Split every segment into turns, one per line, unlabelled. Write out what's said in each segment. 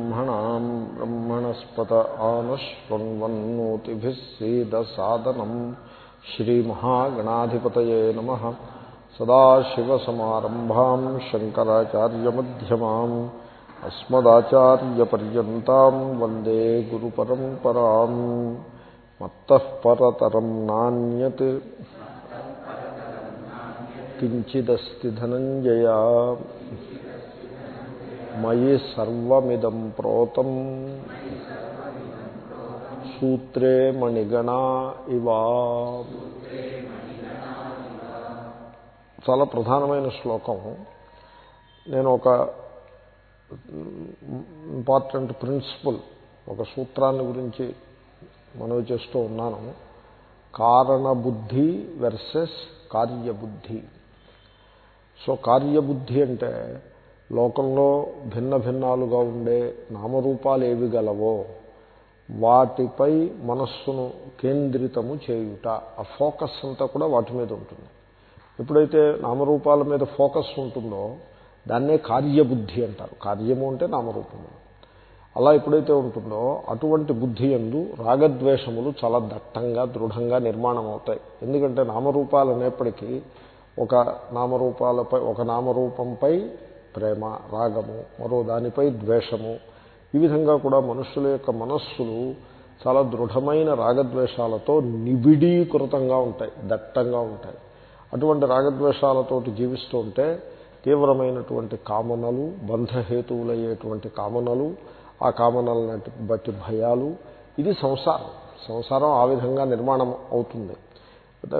ब्रह्मणाम् ब्रह्मणस्पत आनश्वन्वन्नोतिभिः सीदसादनम् श्रीमहागणाधिपतये नमः। सदाशिवसमारम्भाम् शङ्कराचार्यमध्यमाम् अस्मदाचार्यपर्यन्ताम् वंदे गुरुपरम्पराम्। मत्तः परतरम् नान्यत्। किञ्चिदस्ति धनञ्जया। మయి సర్వమిదం ప్రోతం. సూత్రే మణిగణా ఇవా. చాలా ప్రధానమైన శ్లోకం. నేను ఒక ఇంపార్టెంట్ ప్రిన్సిపల్ ఒక సూత్రాన్ని గురించి మనవి చేస్తూ ఉన్నాను. కారణబుద్ధి వెర్సెస్ కార్యబుద్ధి. సో కార్యబుద్ధి అంటే లోకంలో భిన్న భిన్నాలుగా ఉండే నామరూపాలు ఏవి గలవో వాటిపై మనస్సును కేంద్రితము చేయుట. ఆ ఫోకస్ అంతా కూడా వాటి మీద ఉంటుంది. ఎప్పుడైతే నామరూపాల మీద ఫోకస్ ఉంటుందో దాన్నే కార్యబుద్ధి అంటారు. కార్యము అంటే నామరూపము. అలా ఎప్పుడైతే ఉంటుందో అటువంటి బుద్ధి ఎందు రాగద్వేషములు చాలా దట్టంగా దృఢంగా నిర్మాణం అవుతాయి ఎందుకంటే నామరూపాలు అనేప్పటికీ ఒక నామరూపాలపై ఒక నామరూపంపై ప్రేమ రాగము మరో దానిపై ద్వేషము. ఈ విధంగా కూడా మనుషుల యొక్క మనస్సులు చాలా దృఢమైన రాగద్వేషాలతో నిబిడీకృతంగా ఉంటాయి దట్టంగా ఉంటాయి. అటువంటి రాగద్వేషాలతో జీవిస్తూ ఉంటే తీవ్రమైనటువంటి కామనలు బంధహేతువులయ్యేటువంటి కామనలు ఆ కామనలను బట్టి భయాలు ఇది సంసారం. సంసారం ఆ విధంగా నిర్మాణం అవుతుంది.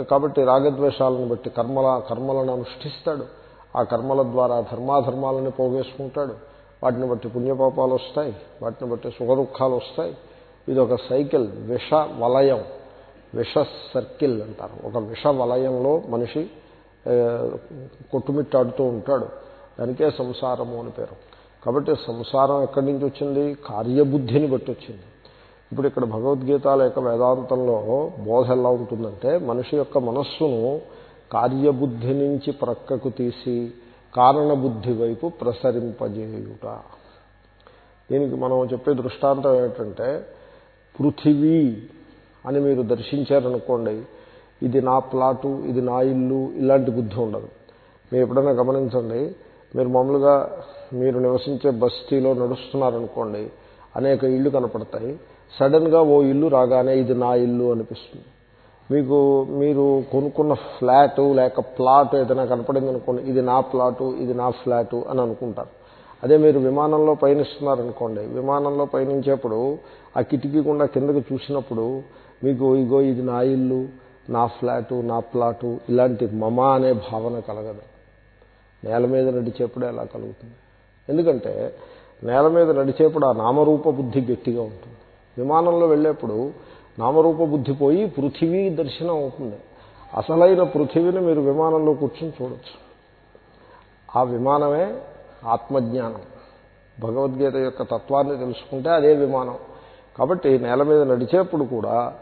కాబట్టి రాగద్వేషాలను బట్టి కర్మల కర్మలను అనుష్ఠిస్తాడు. ఆ కర్మల ద్వారా ధర్మాధర్మాలని పోగేసుకుంటాడు. వాటిని బట్టి పుణ్యపాపాలు వస్తాయి వాటిని బట్టి సుఖదుఖాలు వస్తాయి. ఇది ఒక సైకిల్ విష వలయం విష సర్కిల్ అంటారు. ఒక విష వలయంలో మనిషి కొట్టుమిట్టాడుతూ ఉంటాడు. దానికే సంసారము అని పేరు. కాబట్టి సంసారం ఎక్కడి నుంచి వచ్చింది? కార్యబుద్ధిని బట్టి వచ్చింది. ఇప్పుడు ఇక్కడ భగవద్గీత లేక వేదాంతంలో బోధ ఎలా ఉంటుందంటే మనిషి యొక్క మనస్సును కార్యబుద్ధి నుంచి ప్రక్కకు తీసి కారణబుద్ధి వైపు ప్రసరింపజేయుట. దీనికి మనం చెప్పే దృష్టాంతం ఏమిటంటే పృథివీ అని మీరు దర్శించారనుకోండి ఇది నా ప్లాటు ఇది నా ఇల్లు ఇలాంటి బుద్ధి ఉండదు. మీరు ఎప్పుడైనా గమనించండి మీరు మామూలుగా మీరు నివసించే బస్తీలో నడుస్తున్నారనుకోండి అనేక ఇళ్ళు కనపడతాయి. సడన్గా ఓ ఇల్లు రాగానే ఇది నా ఇల్లు అనిపిస్తుంది. మీకు మీరు కొనుక్కున్న ఫ్లాటు లేక ప్లాట్ ఏదైనా కనపడింది అనుకోండి ఇది నా ప్లాటు ఇది నా ఫ్లాటు అని అనుకుంటారు. అదే మీరు విమానంలో పయనిస్తున్నారనుకోండి విమానంలో పయనించేప్పుడు ఆ కిటికీ గుండా కిందకి చూసినప్పుడు మీకు ఇగో ఇది నా ఇల్లు నా ఫ్లాటు నా ప్లాటు ఇలాంటి మమ అనే భావన కలగదు. నేల మీద నడిచేప్పుడు అలా కలుగుతుంది? ఎందుకంటే నేల మీద నడిచేప్పుడు ఆ నామరూప బుద్ధి గట్టిగా ఉంటుంది. విమానంలో వెళ్ళేప్పుడు నామరూప బుద్ధి పోయి పృథివీ దర్శనం అవుతుంది. అసలైన పృథివీని మీరు విమానంలో కూర్చొని చూడొచ్చు. ఆ విమానమే ఆత్మజ్ఞానం. భగవద్గీత యొక్క తత్వాన్ని తెలుసుకుంటే అదే విమానం. కాబట్టి నేల మీద నడిచేప్పుడు కూడా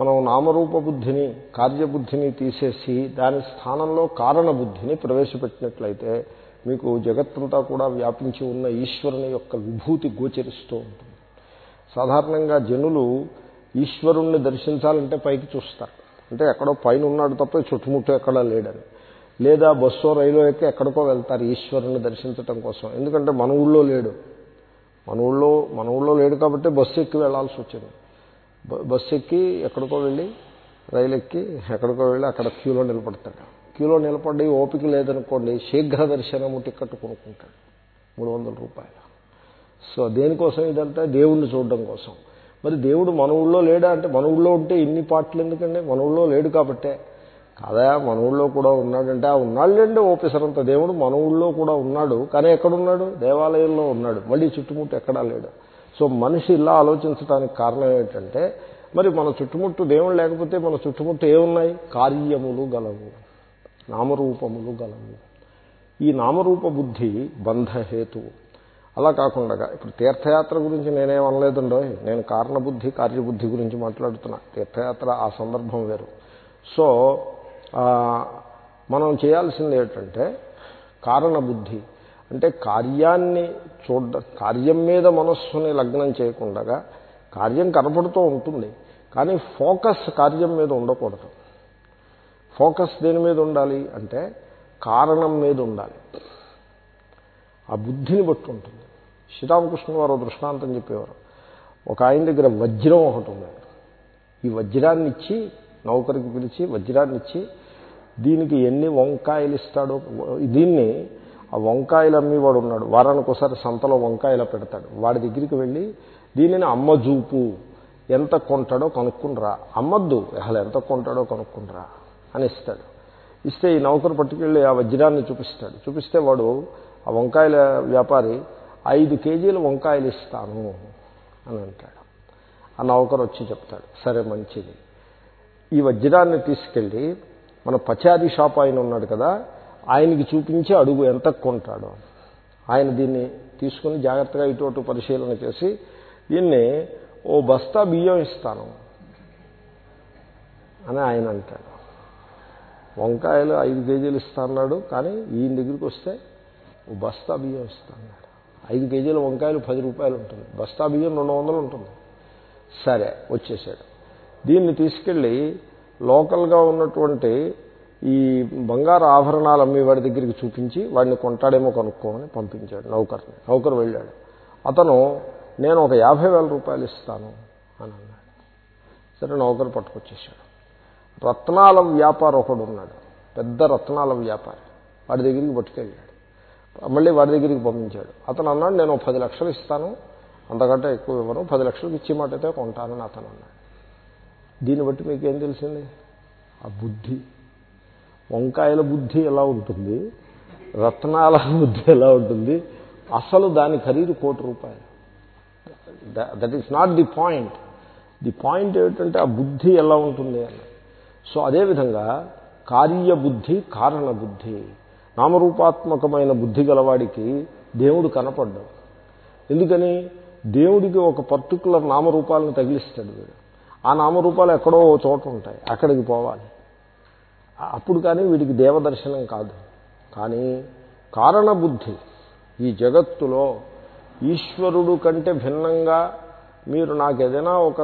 మనం నామరూప బుద్ధిని కార్యబుద్ధిని తీసేసి దాని స్థానంలో కారణబుద్ధిని ప్రవేశపెట్టినట్లయితే మీకు జగత్తంతా కూడా వ్యాపించి ఉన్న ఈశ్వరుని యొక్క విభూతి గోచరిస్తూ ఉంటుంది. సాధారణంగా జనులు ఈశ్వరుణ్ణి దర్శించాలంటే పైకి చూస్తారు. అంటే ఎక్కడో పైన ఉన్నాడు తప్ప చుట్టుముట్టు ఎక్కడా లేడని. లేదా బస్సో రైలు ఎక్కి ఎక్కడికో వెళ్తారు ఈశ్వరుని దర్శించటం కోసం. ఎందుకంటే మన ఊళ్ళో లేడు. మన ఊళ్ళో మన ఊళ్ళో లేడు కాబట్టి బస్సు ఎక్కి వెళ్ళాల్సి వచ్చింది. బస్సు ఎక్కి ఎక్కడికో వెళ్ళి రైలు ఎక్కి ఎక్కడికో వెళ్ళి అక్కడ క్యూలో నిలబడతాడు. క్యూలో నిలబడి ఓపిక లేదనుకోండి శీఘ్ర దర్శనము టికెట్ కొనుక్కుంటాడు. మూడు వందల రూపాయలు. సో దేనికోసం ఇదంతా? దేవుణ్ణి చూడడం కోసం. మరి దేవుడు మన ఊళ్ళో లేడా అంటే మన ఊళ్ళో ఉంటే ఇన్ని పాటలు ఎందుకండి? మన ఊళ్ళో లేడు కాబట్టే. కాదా? మన ఊళ్ళో కూడా ఉన్నాడంటే ఆ ఉన్నాళ్ళండి ఓపెసరంత దేవుడు మన ఊళ్ళో కూడా ఉన్నాడు. కానీ ఎక్కడున్నాడు? దేవాలయంలో ఉన్నాడు. మళ్ళీ చుట్టుముట్టు ఎక్కడా లేడు. సో మనిషి ఇలా ఆలోచించడానికి కారణం ఏంటంటే మరి మన చుట్టుముట్టు దేవుడు లేకపోతే మన చుట్టుముట్టు ఏమున్నాయి? కార్యములు గలవు. నామరూపములు గలవు. ఈ నామరూప బుద్ధి బంధహేతువు. అలా కాకుండా ఇప్పుడు తీర్థయాత్ర గురించి నేనేం అనలేదండో నేను కారణబుద్ధి కార్యబుద్ధి గురించి మాట్లాడుతున్నా. తీర్థయాత్ర ఆ సందర్భం వేరు. సో మనం చేయాల్సింది ఏంటంటే కారణబుద్ధి. అంటే కార్యాన్ని చూడ కార్యం మీద మనస్సుని లగ్నం చేయకుండా కార్యం కనపడుతూ ఉంటుంది. కానీ ఫోకస్ కార్యం మీద ఉండకూడదు. ఫోకస్ దేని మీద ఉండాలి అంటే కారణం మీద ఉండాలి. ఆ బుద్ధిని బట్టి ఉంటుంది. శ్రీరామకృష్ణ వారు దృష్టాంతం చెప్పేవారు. ఒక ఆయన దగ్గర వజ్రం ఒకటి ఉంది. ఈ వజ్రాన్ని ఇచ్చి నౌకరికి పిలిచి వజ్రాన్ని ఇచ్చి దీనికి ఎన్ని వంకాయలు ఇస్తాడో దీన్ని ఆ వంకాయలు అమ్మేవాడు ఉన్నాడు. వారానికి ఒకసారి సంతలో వంకాయలు పెడతాడు. వాడి దగ్గరికి వెళ్ళి దీనిని అమ్మ చూపు ఎంత కొంటాడో కనుక్కుండ్రా. అమ్మద్దు అసలు ఎంత కొంటాడో కనుక్కుండ్రా అని ఇస్తాడు. ఇస్తే ఈ నౌకరు పట్టుకెళ్ళి ఆ వజ్రాన్ని చూపిస్తాడు. చూపిస్తే వాడు ఆ వంకాయల వ్యాపారి ఐదు కేజీల వంకాయలు ఇస్తాను అని అంటాడు. ఆ నౌకరు వచ్చి చెప్తాడు సరే మంచిది. ఈ వజ్రాన్ని తీసుకెళ్ళి మన పచారీ షాప్ ఆయన ఉన్నాడు కదా ఆయనకి చూపించి అడుగు ఎంత కొంటాడు. ఆయన దీన్ని తీసుకుని జాగ్రత్తగా ఇటు అటు పరిశీలన చేసి దీన్ని ఓ బస్తా బియ్యం ఇస్తాను అని ఆయన అంటాడు. వంకాయలు ఐదు కేజీలు ఇస్తా అన్నాడు కానీ ఈయన దగ్గరికి వస్తే ఓ బస్తా బియ్యం ఇస్తా అన్నాడు. ఐదు కేజీల వంకాయలు పది రూపాయలు ఉంటుంది. బస్తా బియ్యం రెండు వందలు ఉంటుంది. సరే వచ్చేసాడు. దీన్ని తీసుకెళ్ళి లోకల్గా ఉన్నటువంటి ఈ బంగారు ఆభరణాలు అమ్మి వాడి దగ్గరికి చూపించి వాడిని కొంటాడేమో కనుక్కోమని పంపించాడు నౌకర్ని. నౌకరు వెళ్ళాడు. అతను నేను ఒక యాభై వేల రూపాయలు ఇస్తాను అని అన్నాడు. సరే నౌకరు పట్టుకొచ్చేసాడు. రత్నాల వ్యాపారం ఒకడు ఉన్నాడు పెద్ద రత్నాల వ్యాపారి. వాడి దగ్గరికి పట్టుకెళ్ళాడు. మళ్ళీ వాడి దగ్గరికి పంపించాడు. అతను అన్నాడు నేను పది లక్షలు ఇస్తాను. అంతకంటే ఎక్కువ ఇవ్వను. పది లక్షలకు ఇచ్చి మాట అయితే కొంటానని అతను అన్నాడు. దీన్ని బట్టి మీకేం తెలిసింది? ఆ బుద్ధి. వంకాయల బుద్ధి ఎలా ఉంటుంది? రత్నాల బుద్ధి ఎలా ఉంటుంది? అసలు దాని ఖరీదు కోటి రూపాయలు. That is not the point the point ఏమిటంటే ఆ బుద్ధి ఎలా ఉంటుంది అని. సో అదేవిధంగా కార్యబుద్ధి కారణ బుద్ధి నామరూపాత్మకమైన బుద్ధి గలవాడికి దేవుడు కనపడ్డు ఎందుకని? దేవుడికి ఒక పర్టికులర్ నామరూపాలను తగిలిస్తాడు వీడు. ఆ నామరూపాలు ఎక్కడో ఓ చోట ఉంటాయి అక్కడికి పోవాలి. అప్పుడు కానీ వీడికి దేవదర్శనం కాదు. కానీ కారణబుద్ధి ఈ జగత్తులో ఈశ్వరుడు కంటే భిన్నంగా మీరు నాకు ఏదైనా ఒక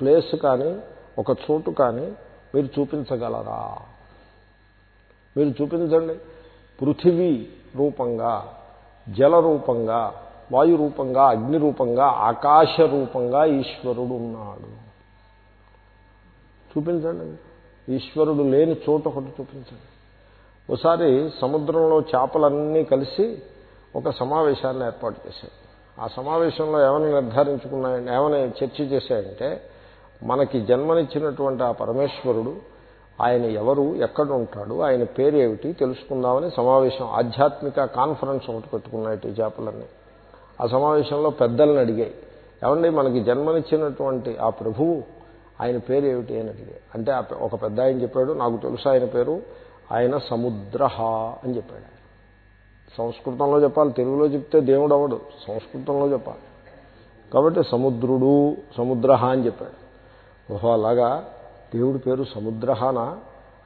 ప్లేస్ కానీ ఒక చోటు కానీ మీరు చూపించగలరా? మీరు చూపించండి. పృథివీ రూపంగా జల రూపంగా వాయు రూపంగా అగ్ని రూపంగా ఆకాశ రూపంగా ఈశ్వరుడు ఉన్నాడు చూపించండి. ఈశ్వరుడు లేని చోట ఒకటి చూపించండి. ఒకసారి సముద్రంలో చేపలన్నీ కలిసి ఒక సమావేశాన్ని ఏర్పాటు చేశాయి ఆ సమావేశంలో ఏమని నిర్ధారించుకున్నాయంటే ఏమని చర్చ చేశాయంటే మనకి జన్మనిచ్చినటువంటి ఆ పరమేశ్వరుడు ఆయన ఎవరు ఎక్కడ ఉంటాడు ఆయన పేరు ఏమిటి తెలుసుకుందామని సమావేశం ఆధ్యాత్మిక కాన్ఫరెన్స్ ఒకటి పెట్టుకున్నాయి ఈ చేపలన్నీ. ఆ సమావేశంలో పెద్దలను అడిగాయి. ఏమండి మనకి జన్మనిచ్చినటువంటి ఆ ప్రభువు ఆయన పేరు ఏమిటి అని అడిగాయి. అంటే ఒక పెద్ద ఆయన చెప్పాడు నాకు తెలుసు ఆయన పేరు ఆయన సముద్ర అని చెప్పాడు సంస్కృతంలో చెప్పాలి తెలుగులో చెప్తే దేవుడు అవడు సంస్కృతంలో చెప్పాలి. కాబట్టి సముద్రుడు సముద్ర అని చెప్పాడు. ఓహో అలాగా దేవుడి పేరు సముద్రహానా.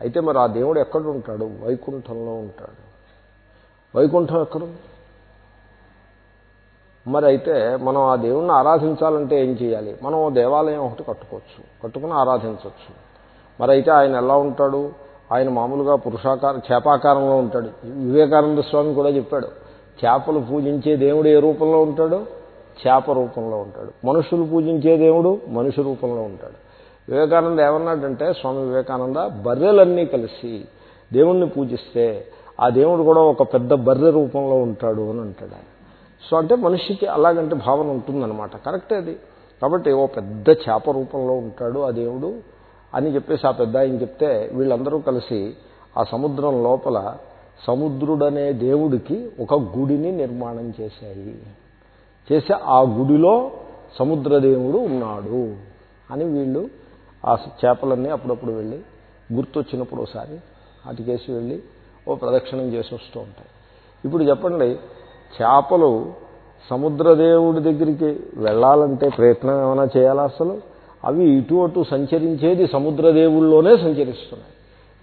అయితే మరి ఆ దేవుడు ఎక్కడ ఉంటాడు వైకుంఠంలో ఉంటాడు. వైకుంఠం ఎక్కడుంది మరి అయితే మనం ఆ దేవుణ్ణి ఆరాధించాలంటే ఏం చేయాలి? మనం దేవాలయం ఒకటి కట్టుకోవచ్చు. కట్టుకుని ఆరాధించవచ్చు. మరి అయితే ఆయన ఎలా ఉంటాడు? ఆయన మామూలుగా పురుషాకారం చేపాకారంలో ఉంటాడు. వివేకానంద స్వామి కూడా చెప్పాడు చేపలు పూజించే దేవుడు ఏ రూపంలో ఉంటాడు? చేప రూపంలో ఉంటాడు. మనుషులు పూజించే దేవుడు మనిషి రూపంలో ఉంటాడు. వివేకానంద ఏమన్నాడంటే స్వామి వివేకానంద బర్రెలన్నీ కలిసి దేవుణ్ణి పూజిస్తే ఆ దేవుడు కూడా ఒక పెద్ద బర్రె రూపంలో ఉంటాడు అని అంటాడు సో అంటే మనిషికి అలాగంటే భావన ఉంటుందన్నమాట. కరెక్టే అది. కాబట్టి ఓ పెద్ద చేప రూపంలో ఉంటాడు ఆ దేవుడు అని చెప్పేసి ఆ పెద్ద ఆయన చెప్తే వీళ్ళందరూ కలిసి ఆ సముద్రం లోపల సముద్రుడనే దేవుడికి ఒక గుడిని నిర్మాణం చేశాయి. చేసి ఆ గుడిలో సముద్రదేవుడు ఉన్నాడు అని వీళ్ళు ఆ చేపలన్నీ అప్పుడప్పుడు వెళ్ళి గుర్తొచ్చినప్పుడు ఒకసారి అటుకేసి వెళ్ళి ఓ ప్రదక్షిణం చేసి వస్తూ ఉంటాయి. ఇప్పుడు చెప్పండి చేపలు సముద్రదేవుడి దగ్గరికి వెళ్ళాలంటే ప్రయత్నం ఏమైనా చేయాలా అసలు? అవి ఇటు అటు సంచరించేది సముద్రదేవుల్లోనే సంచరిస్తున్నాయి.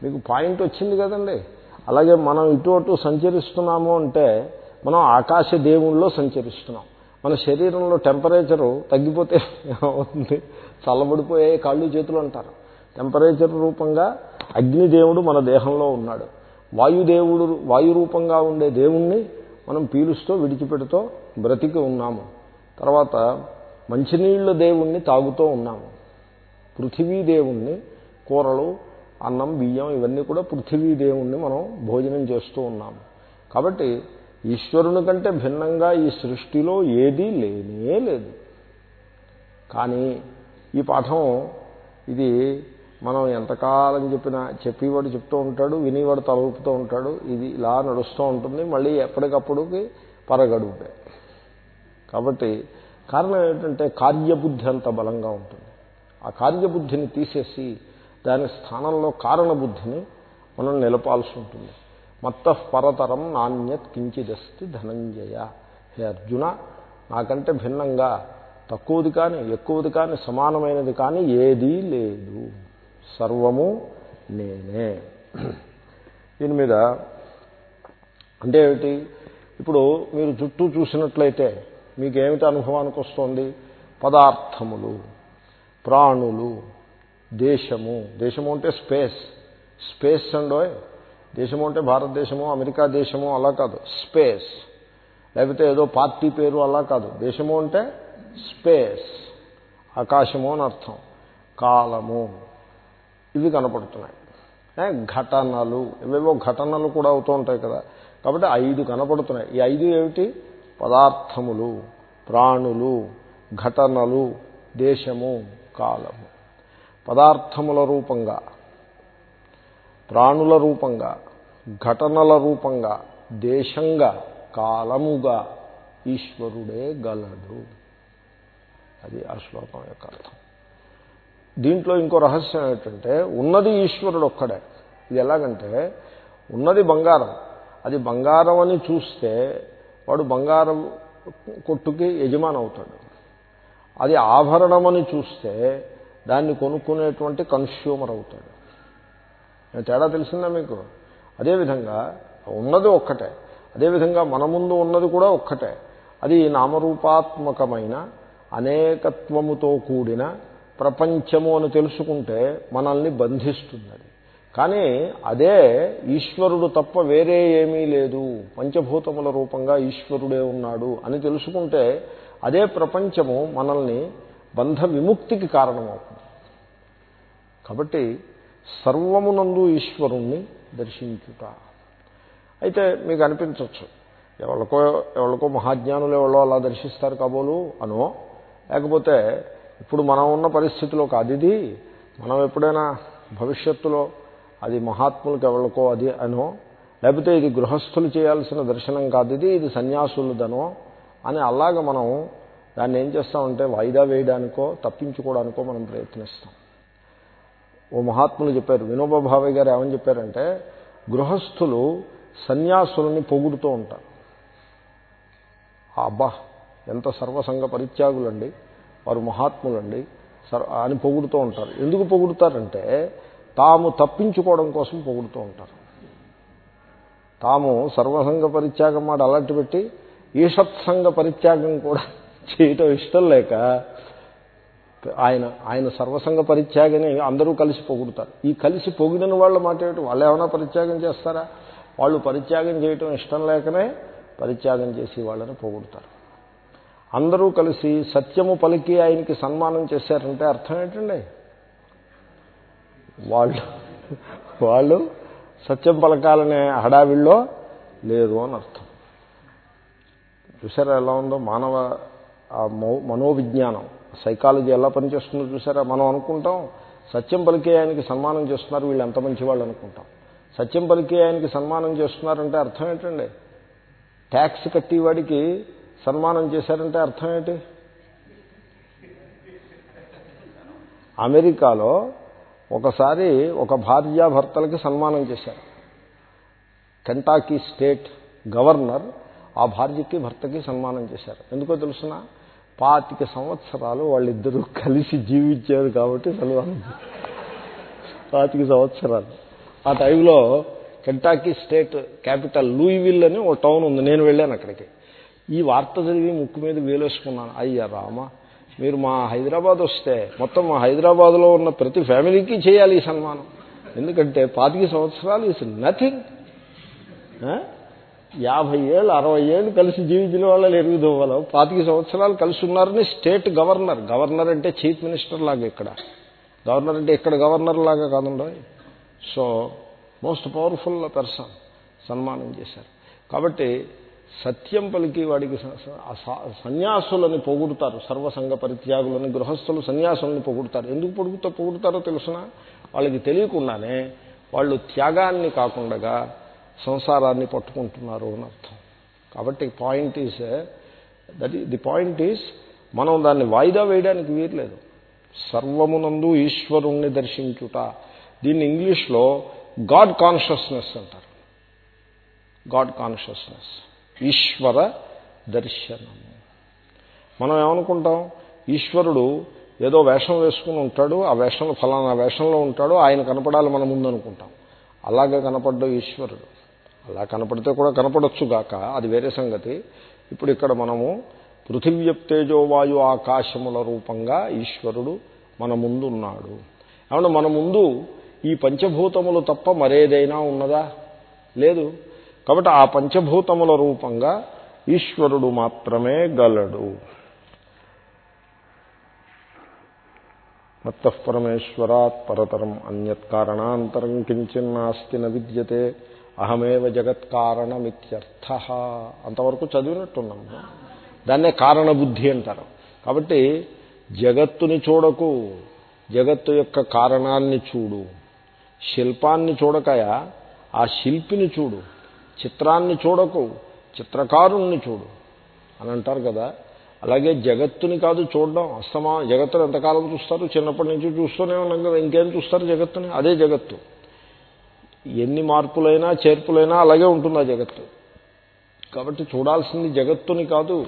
మీకు పాయింట్ వచ్చింది కదండి. అలాగే మనం ఇటు అటు సంచరిస్తున్నాము అంటే మనం ఆకాశ దేవుళ్ళలో సంచరిస్తున్నాం. మన శరీరంలో టెంపరేచరు తగ్గిపోతే ఏమవుతుంది? చల్లబడిపోయే కాళ్ళు చేతులు అంటారు. టెంపరేచర్ రూపంగా అగ్నిదేవుడు మన దేహంలో ఉన్నాడు. వాయుదేవుడు వాయు రూపంగా ఉండే దేవుణ్ణి మనం పీలుస్తూ విడిచిపెడుతూ బ్రతికి ఉన్నాము. తర్వాత మంచినీళ్ళ దేవుణ్ణి తాగుతూ ఉన్నాము. పృథివీ దేవుణ్ణి కూరలు అన్నం బియ్యం ఇవన్నీ కూడా పృథివీ దేవుణ్ణి మనం భోజనం చేస్తూ ఉన్నాము. కాబట్టి ఈశ్వరుని కంటే భిన్నంగా ఈ సృష్టిలో ఏదీ లేనే లేదు. కానీ ఈ పాఠం ఇది మనం ఎంతకాలం చెప్పినా చెప్పేవాడు చెప్తూ ఉంటాడు వినేవాడు తలూపుతూ ఉంటాడు ఇది ఇలా నడుస్తూ ఉంటుంది మళ్ళీ ఎప్పటికప్పుడుకి పరగడుపే. కాబట్టి కారణం ఏంటంటే కార్యబుద్ధి అంత బలంగా ఉంటుంది. ఆ కార్యబుద్ధిని తీసేసి దాని స్థానంలో కారణబుద్ధిని మనం నిలపాల్సి ఉంటుంది. మత్త పరతరం నాణ్యత్ కించిదస్తి ధనంజయ. హే అర్జున నాకంటే భిన్నంగా తక్కువది కానీ ఎక్కువది కానీ సమానమైనది కానీ ఏదీ లేదు. సర్వము నేనే. దీని మీద అంటే ఏమిటి? ఇప్పుడు మీరు చుట్టూ చూసినట్లయితే మీకేమిటి అనుభవానికి వస్తుంది? పదార్థములు ప్రాణులు దేశము. దేశము అంటే స్పేస్. స్పేస్ అండోయ్. దేశము అంటే భారతదేశము అమెరికా దేశము అలా కాదు. స్పేస్ లేకపోతే ఏదో పార్టీ పేరు అలా కాదు. దేశము అంటే స్పేస్ ఆకాశము అని అర్థం. కాలము. ఇవి కనపడుతున్నాయి. ఘటనలు. ఇవేవో ఘటనలు కూడా అవుతూ ఉంటాయి కదా. కాబట్టి ఐదు కనపడుతున్నాయి. ఈ ఐదు ఏమిటి? పదార్థములు ప్రాణులు ఘటనలు దేశము కాలము. పదార్థముల రూపంగా. ప్రాణుల రూపంగా ఘటనల రూపంగా దేశంగా కాలముగా ఈశ్వరుడే గలడు. అది ఆ శ్లోకం యొక్క అర్థం. దీంట్లో ఇంకో రహస్యం ఏంటంటే ఉన్నది ఈశ్వరుడు ఒక్కడే. ఇది ఎలాగంటే ఉన్నది బంగారం. అది బంగారం అని చూస్తే వాడు బంగారం కొట్టుకి యజమాని అవుతాడు. అది ఆభరణమని చూస్తే దాన్ని కొనుక్కునేటువంటి కన్స్యూమర్ అవుతాడు. తేడా తెలిసిందా మీకు? అదేవిధంగా ఉన్నది ఒక్కటే. అదేవిధంగా మన ముందు ఉన్నది కూడా ఒక్కటే. అది నామరూపాత్మకమైన అనేకత్వముతో కూడిన ప్రపంచము అని తెలుసుకుంటే మనల్ని బంధిస్తుంది కానీ అదే ఈశ్వరుడు తప్ప వేరే ఏమీ లేదు. పంచభూతముల రూపంగా ఈశ్వరుడే ఉన్నాడు అని తెలుసుకుంటే అదే ప్రపంచము మనల్ని బంధ విముక్తికి కారణమవుతుంది. కాబట్టి సర్వమునందు ఈశ్వరుణ్ణి దర్శించుట. అయితే మీకు అనిపించవచ్చు ఎవరికో ఎవరికో మహాజ్ఞానులు ఎవరో అలా దర్శిస్తారు కాబోలు అనో లేకపోతే ఇప్పుడు మనం ఉన్న పరిస్థితిలో కాదు ఇది. మనం ఎప్పుడైనా భవిష్యత్తులో అది మహాత్ములకు ఎవరికో అది అనో లేకపోతే ఇది గృహస్థులు చేయాల్సిన దర్శనం కాదు ఇది ఇది సన్యాసులదనో అని అలాగ మనం దాన్ని ఏం చేస్తామంటే వాయిదా వేయడానికో తప్పించుకోవడానికో మనం ప్రయత్నిస్తాం. ఓ మహాత్ములు చెప్పారు వినోబా గారు ఏమని చెప్పారంటే గృహస్థులు సన్యాసులని పొగుడుతూ ఉంటారు. అబ్బా ఎంత సర్వసంగ పరిత్యాగులండి వారు మహాత్ములండి అని పొగుడుతూ ఉంటారు. ఎందుకు పొగుడుతారంటే తాము తప్పించుకోవడం కోసం పొగుడుతూ ఉంటారు. తాము సర్వసంగ పరిత్యాగం మాట అలాంటి పెట్టి ఈషత్సంగ పరిత్యాగం కూడా చేయటం ఇష్టం లేక ఆయన ఆయన సర్వసంగ పరిత్యాగని అందరూ కలిసి పొగుడుతారు. ఈ కలిసి పొగిడిన వాళ్ళ మాట ఏమిటి? వాళ్ళు ఏమైనా పరిత్యాగం చేస్తారా? వాళ్ళు పరిత్యాగం చేయటం ఇష్టం లేకనే పరిత్యాగం చేసి వాళ్ళని పొగుడుతారు. అందరూ కలిసి సత్యము పలికి ఆయనకి సన్మానం చేశారంటే అర్థం ఏంటండి? వాళ్ళు వాళ్ళు సత్యం పలకాలనే హడావిల్లో లేదు అని అర్థం. చూసారా ఎలా ఉందో మానవ మనోవిజ్ఞానం. సైకాలజీ ఎలా పనిచేస్తుందో చూసారా? మనం అనుకుంటాం సత్యం పలికే ఆయనకి సన్మానం చేస్తున్నారు వీళ్ళు ఎంత మంచి వాళ్ళు అనుకుంటాం. సత్యం పలికే ఆయనకి సన్మానం చేస్తున్నారంటే అర్థం ఏంటండి? ట్యాక్స్ కట్టేవాడికి సన్మానం చేశారంటే అర్థం ఏంటి? అమెరికాలో ఒకసారి ఒక భార్యాభర్తలకి సన్మానం చేశారు. కెంటాకీ స్టేట్ గవర్నర్ ఆ భార్యకి భర్తకి సన్మానం చేశారు. ఎందుకో తెలుసిన? పాతిక సంవత్సరాలు వాళ్ళిద్దరూ కలిసి జీవించారు కాబట్టి సన్మానం పాతిక సంవత్సరాలు. ఆ టైంలో కెంటాకీ స్టేట్ క్యాపిటల్ లూయివిల్ అని ఓ టౌన్ ఉంది. నేను వెళ్ళాను అక్కడికి. ఈ వార్త చదివి ముక్కు మీద వేలేసుకున్నాను. అయ్యా రామ మీరు మా హైదరాబాద్ వస్తే మొత్తం మా హైదరాబాద్లో ఉన్న ప్రతి ఫ్యామిలీకి చేయాలి ఈ సన్మానం. ఎందుకంటే పాతిక సంవత్సరాలు ఇస్ నథింగ్ యాభై ఏళ్ళు అరవై ఏళ్ళు కలిసి జీవించిన వాళ్ళు ఎరుగుదోవాలో పాతిక సంవత్సరాలు కలిసి ఉన్నారని స్టేట్ గవర్నర్. గవర్నర్ అంటే చీఫ్ మినిస్టర్ లాగా ఇక్కడ. గవర్నర్ అంటే ఇక్కడ గవర్నర్ లాగా కాదండి. సో మోస్ట్ పవర్ఫుల్ పర్సన్ సన్మానం చేశారు. కాబట్టి సత్యం పలికి వాడికి సన్యాసులని పొగుడుతారు. సర్వసంగ పరిత్యాగులని గృహస్థులు సన్యాసులని పొగుడుతారు. ఎందుకు పొగుడుతో పొగుడుతారో తెలుసిన? వాళ్ళకి తెలియకుండానే వాళ్ళు త్యాగాన్ని కాకుండా సంసారాన్ని పట్టుకుంటున్నారు అని అర్థం. కాబట్టి point is that the point is మనం దాన్ని వాయిదా వేయడానికి వీర్లేదు సర్వమునందు ఈశ్వరుణ్ణి దర్శించుట. దీన్ని ఇంగ్లీష్లో గాడ్ కాన్షియస్నెస్ అంటారు. God consciousness. ఈశ్వర దర్శనము మనం ఏమనుకుంటాం? ఈశ్వరుడు ఏదో వేషం వేసుకుని ఉంటాడు ఆ వేషంలో ఫలానా వేషంలో ఉంటాడు ఆయన కనపడాలి మన ముందు అనుకుంటాం అలాగే కనపడ్డ ఈశ్వరుడు. అలా కనపడితే కూడా కనపడొచ్చుగాక అది వేరే సంగతి. ఇప్పుడు ఇక్కడ మనము పృథివ్యప్తేజోవాయు ఆకాశముల రూపంగా ఈశ్వరుడు మన ముందు ఉన్నాడు ఏమన్నా మన ముందు ఈ పంచభూతములు తప్ప మరేదైనా ఉన్నదా? లేదు. కాబట్టి ఆ పంచభూతముల రూపంగా ఈశ్వరుడు మాత్రమే గలడు. మత్తపరమేశ్వరాత్ పరతరం అన్యత్ కారణాంతరం కించిన్నాస్తి న విద్యతే అహమేవ జగత్కారణమిత్యర్థ. అంతవరకు చదివినట్టున్నాము దాన్నే కారణబుద్ధి అంటారు. కాబట్టి జగత్తుని చూడకు జగత్తు యొక్క కారణాన్ని చూడు. శిల్పాన్ని చూడకయా? ఆ శిల్పిని చూడు. చిత్రాన్ని చూడకు చిత్రకారుణ్ణి చూడు. అని అంటారు కదా. అలాగే జగత్తుని కాదు చూడడం అస్తమా జగత్తును ఎంతకాలం చూస్తారు? చిన్నప్పటి నుంచి చూస్తూనే ఉన్నాం కదా ఇంకేం చూస్తారు జగత్తుని? అదే జగత్తు. ఎన్ని మార్పులైనా చేర్పులైనా అలాగే ఉంటుంది ఆ జగత్తు. కాబట్టి చూడాల్సింది జగత్తుని కాదు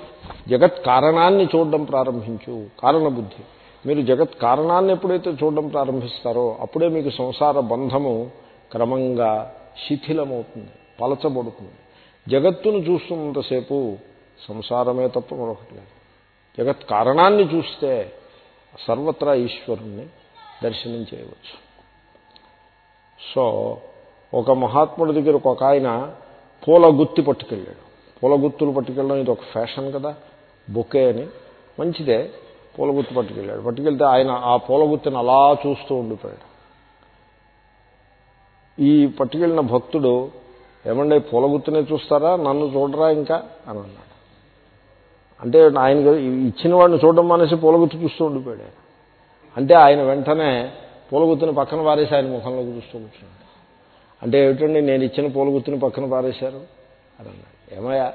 జగత్ కారణాన్ని చూడడం ప్రారంభించు కారణబుద్ధి. మీరు జగత్ కారణాన్ని ఎప్పుడైతే చూడడం ప్రారంభిస్తారో అప్పుడే మీకు సంసార బంధము క్రమంగా శిథిలమవుతుంది పలచబడుతుంది. జగత్తును చూస్తున్నంతసేపు సంసారమే తప్ప మరొకటి లేదు. జగత్ కారణాన్ని చూస్తే సర్వత్రా ఈశ్వరుణ్ణి దర్శనం చేయవచ్చు. సో ఒక మహాత్ముడి దగ్గరకు ఒక ఆయన పూల గుత్తి పట్టుకెళ్ళాడు. పూల గుత్తులు పట్టుకెళ్ళడం ఇది ఒక ఫ్యాషన్ కదా బొకే అని. మంచిదే పూల గుత్తి పట్టుకెళ్ళాడు. పట్టుకెళ్తే ఆయన ఆ పూల గుత్తిని అలా చూస్తూ ఉండిపోయాడు. ఈ పట్టుకెళ్ళిన భక్తుడు ఏమండే పూల గుత్తునే చూస్తారా నన్ను చూడరా ఇంకా అని అన్నాడు. అంటే ఆయన ఇచ్చిన వాడిని చూడడం మానేసి పూల గుత్తి చూస్తూ ఉండిపోయాడు అంటే ఆయన వెంటనే పూల గుత్తుని పక్కన వారేసి ఆయన ముఖంలోకి చూస్తూ కూర్చున్నాడు. అంటే ఏమిటండి నేను ఇచ్చిన పూల గుత్తుని పక్కన పారేశారు? అని అన్నాడు ఏమయ్యా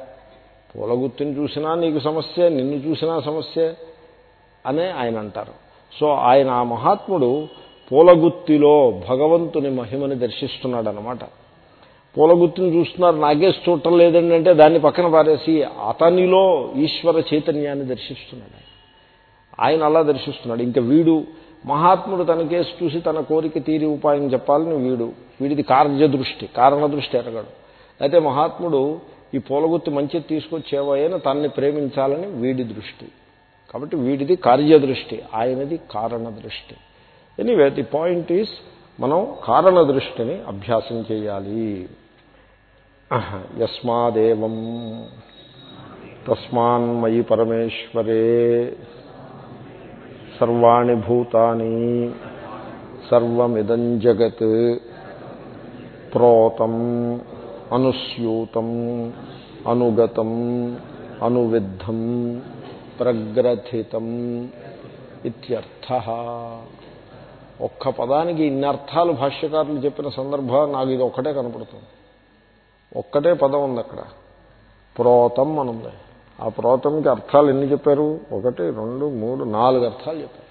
పూల గుత్తుని చూసినా నీకు సమస్య నిన్ను చూసినా సమస్య అనే ఆయన అంటారు. సో ఆయన ఆ మహాత్ముడు పూలగుత్తిలో భగవంతుని మహిమని దర్శిస్తున్నాడు అనమాట పూలగుత్తిని చూస్తున్నారు నాగేష్ చూడటం లేదండి అంటే దాన్ని పక్కన పారేసి అతనిలో ఈశ్వర చైతన్యాన్ని దర్శిస్తున్నాడు ఆయన అలా దర్శిస్తున్నాడు. ఇంకా వీడు మహాత్ముడు తన కేసు చూసి తన కోరిక తీరి ఉపాయం చెప్పాలని వీడు. వీడిది కార్యదృష్టి కారణ దృష్టి ఎరగడు అయితే మహాత్ముడు ఈ పూలగుత్తి మంచిది తీసుకొచ్చేవాయని తనని ప్రేమించాలని వీడి దృష్టి. కాబట్టి వీడిది కార్యదృష్టి ఆయనది కారణ దృష్టి. ఎనీవే ది పాయింట్ ఈస్ మనం కారణ దృష్టిని అభ్యాసం చేయాలి. యస్మాదేవం. తస్మాన్మయి పరమేశ్వరే. సర్వాణి భూతాని సర్వమిదం జగత్ ప్రోతం అనుస్యూతం అనుగతం అనువిద్ధం ప్రగ్రథితం ఇత్యర్థ. ఒక్క పదానికి ఇన్ని అర్థాలు భాష్యకారులు చెప్పిన సందర్భం నాకు ఇది ఒక్కటే కనపడుతుంది. ఒక్కటే పదం ఉంది అక్కడ. ప్రోతం అనుంది. ఆ ప్రోతంకి అర్థాలు ఎన్ని చెప్పారు? ఒకటి రెండు మూడు నాలుగు అర్థాలు చెప్పారు.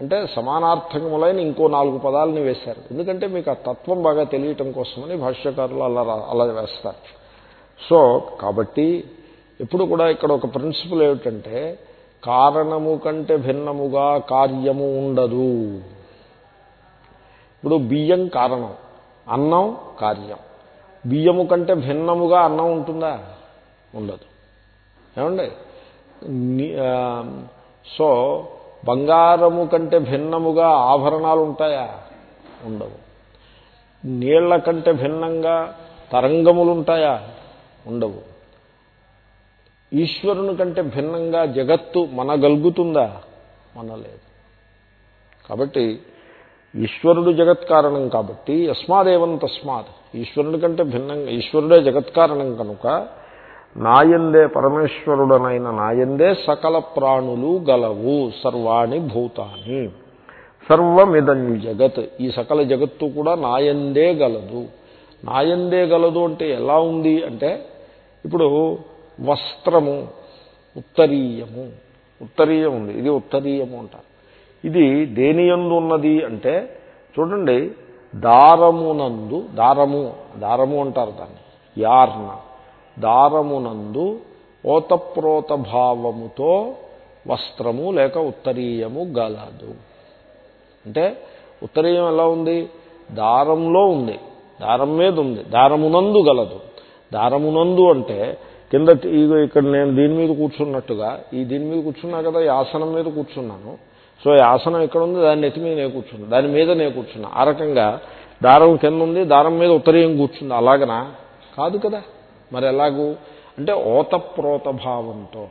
అంటే సమానార్థకములైన ఇంకో నాలుగు పదాలని వేశారు. ఎందుకంటే మీకు ఆ తత్వం బాగా తెలియటం కోసమని భాష్యకారులు అలా అలా వేస్తారు. సో కాబట్టి ఎప్పుడు కూడా ఇక్కడ ఒక ప్రిన్సిపల్ ఏమిటంటే కారణము కంటే భిన్నముగా కార్యము ఉండదు. ఇప్పుడు బియ్యం కారణం అన్నం కార్యం. బియ్యము కంటే భిన్నముగా అన్నం ఉంటుందా? ఉండదు. ఏమండి? సో బంగారము కంటే భిన్నముగా ఆభరణాలు ఉంటాయా? ఉండవు. నీళ్ళ కంటే భిన్నంగా తరంగములు ఉంటాయా? ఉండవు. ఈశ్వరుని కంటే భిన్నంగా జగత్తు మనగలుగుతుందా? మనలేదు. కాబట్టి ఈశ్వరుడు జగత్కారణం కాబట్టి యస్మాదేవం తస్మాత్. ఈశ్వరుడి కంటే భిన్నంగా ఈశ్వరుడే జగత్కారణం కనుక నాయందే పరమేశ్వరుడనైన నాయందే సకల ప్రాణులు గలవు సర్వాణి భూతాని. సర్వమిదం జగత్. ఈ సకల జగత్తు కూడా నాయందే గలదు. నాయందే గలదు అంటే ఎలా ఉంది అంటే ఇప్పుడు వస్త్రము ఉత్తరీయము. ఉత్తరీయం ఉంది. ఇది ఉత్తరీయము అంటారు ఇది దేని యందు ఉన్నది అంటే చూడండి దారమునందు దారము దారము అంటారు దాన్ని యార్న. దారమునందు ఓతప్రోత భావముతో వస్త్రము లేక ఉత్తరీయము గలదు. అంటే ఉత్తరీయం ఎలా ఉంది? దారంలో ఉంది. దారం మీద ఉంది. దారమునందు గలదు. దారమునందు అంటే కింద ఇక్కడ నేను దీని మీద కూర్చున్నట్టుగా ఈ దీని మీద కూర్చున్నా కదా ఈ ఆసనం మీద కూర్చున్నాను. సో ఈ ఆసనం ఇక్కడ ఉంది? దాని నెత్తి మీద నేను కూర్చున్నాను దాని మీద నేను కూర్చున్నా. ఆ రకంగా దారం కింద ఉంది దారం మీద ఉత్తరీయం కూర్చుంది. అలాగనా? కాదు కదా. మరి ఎలాగూ? అంటే ఓతప్రోత భావంతో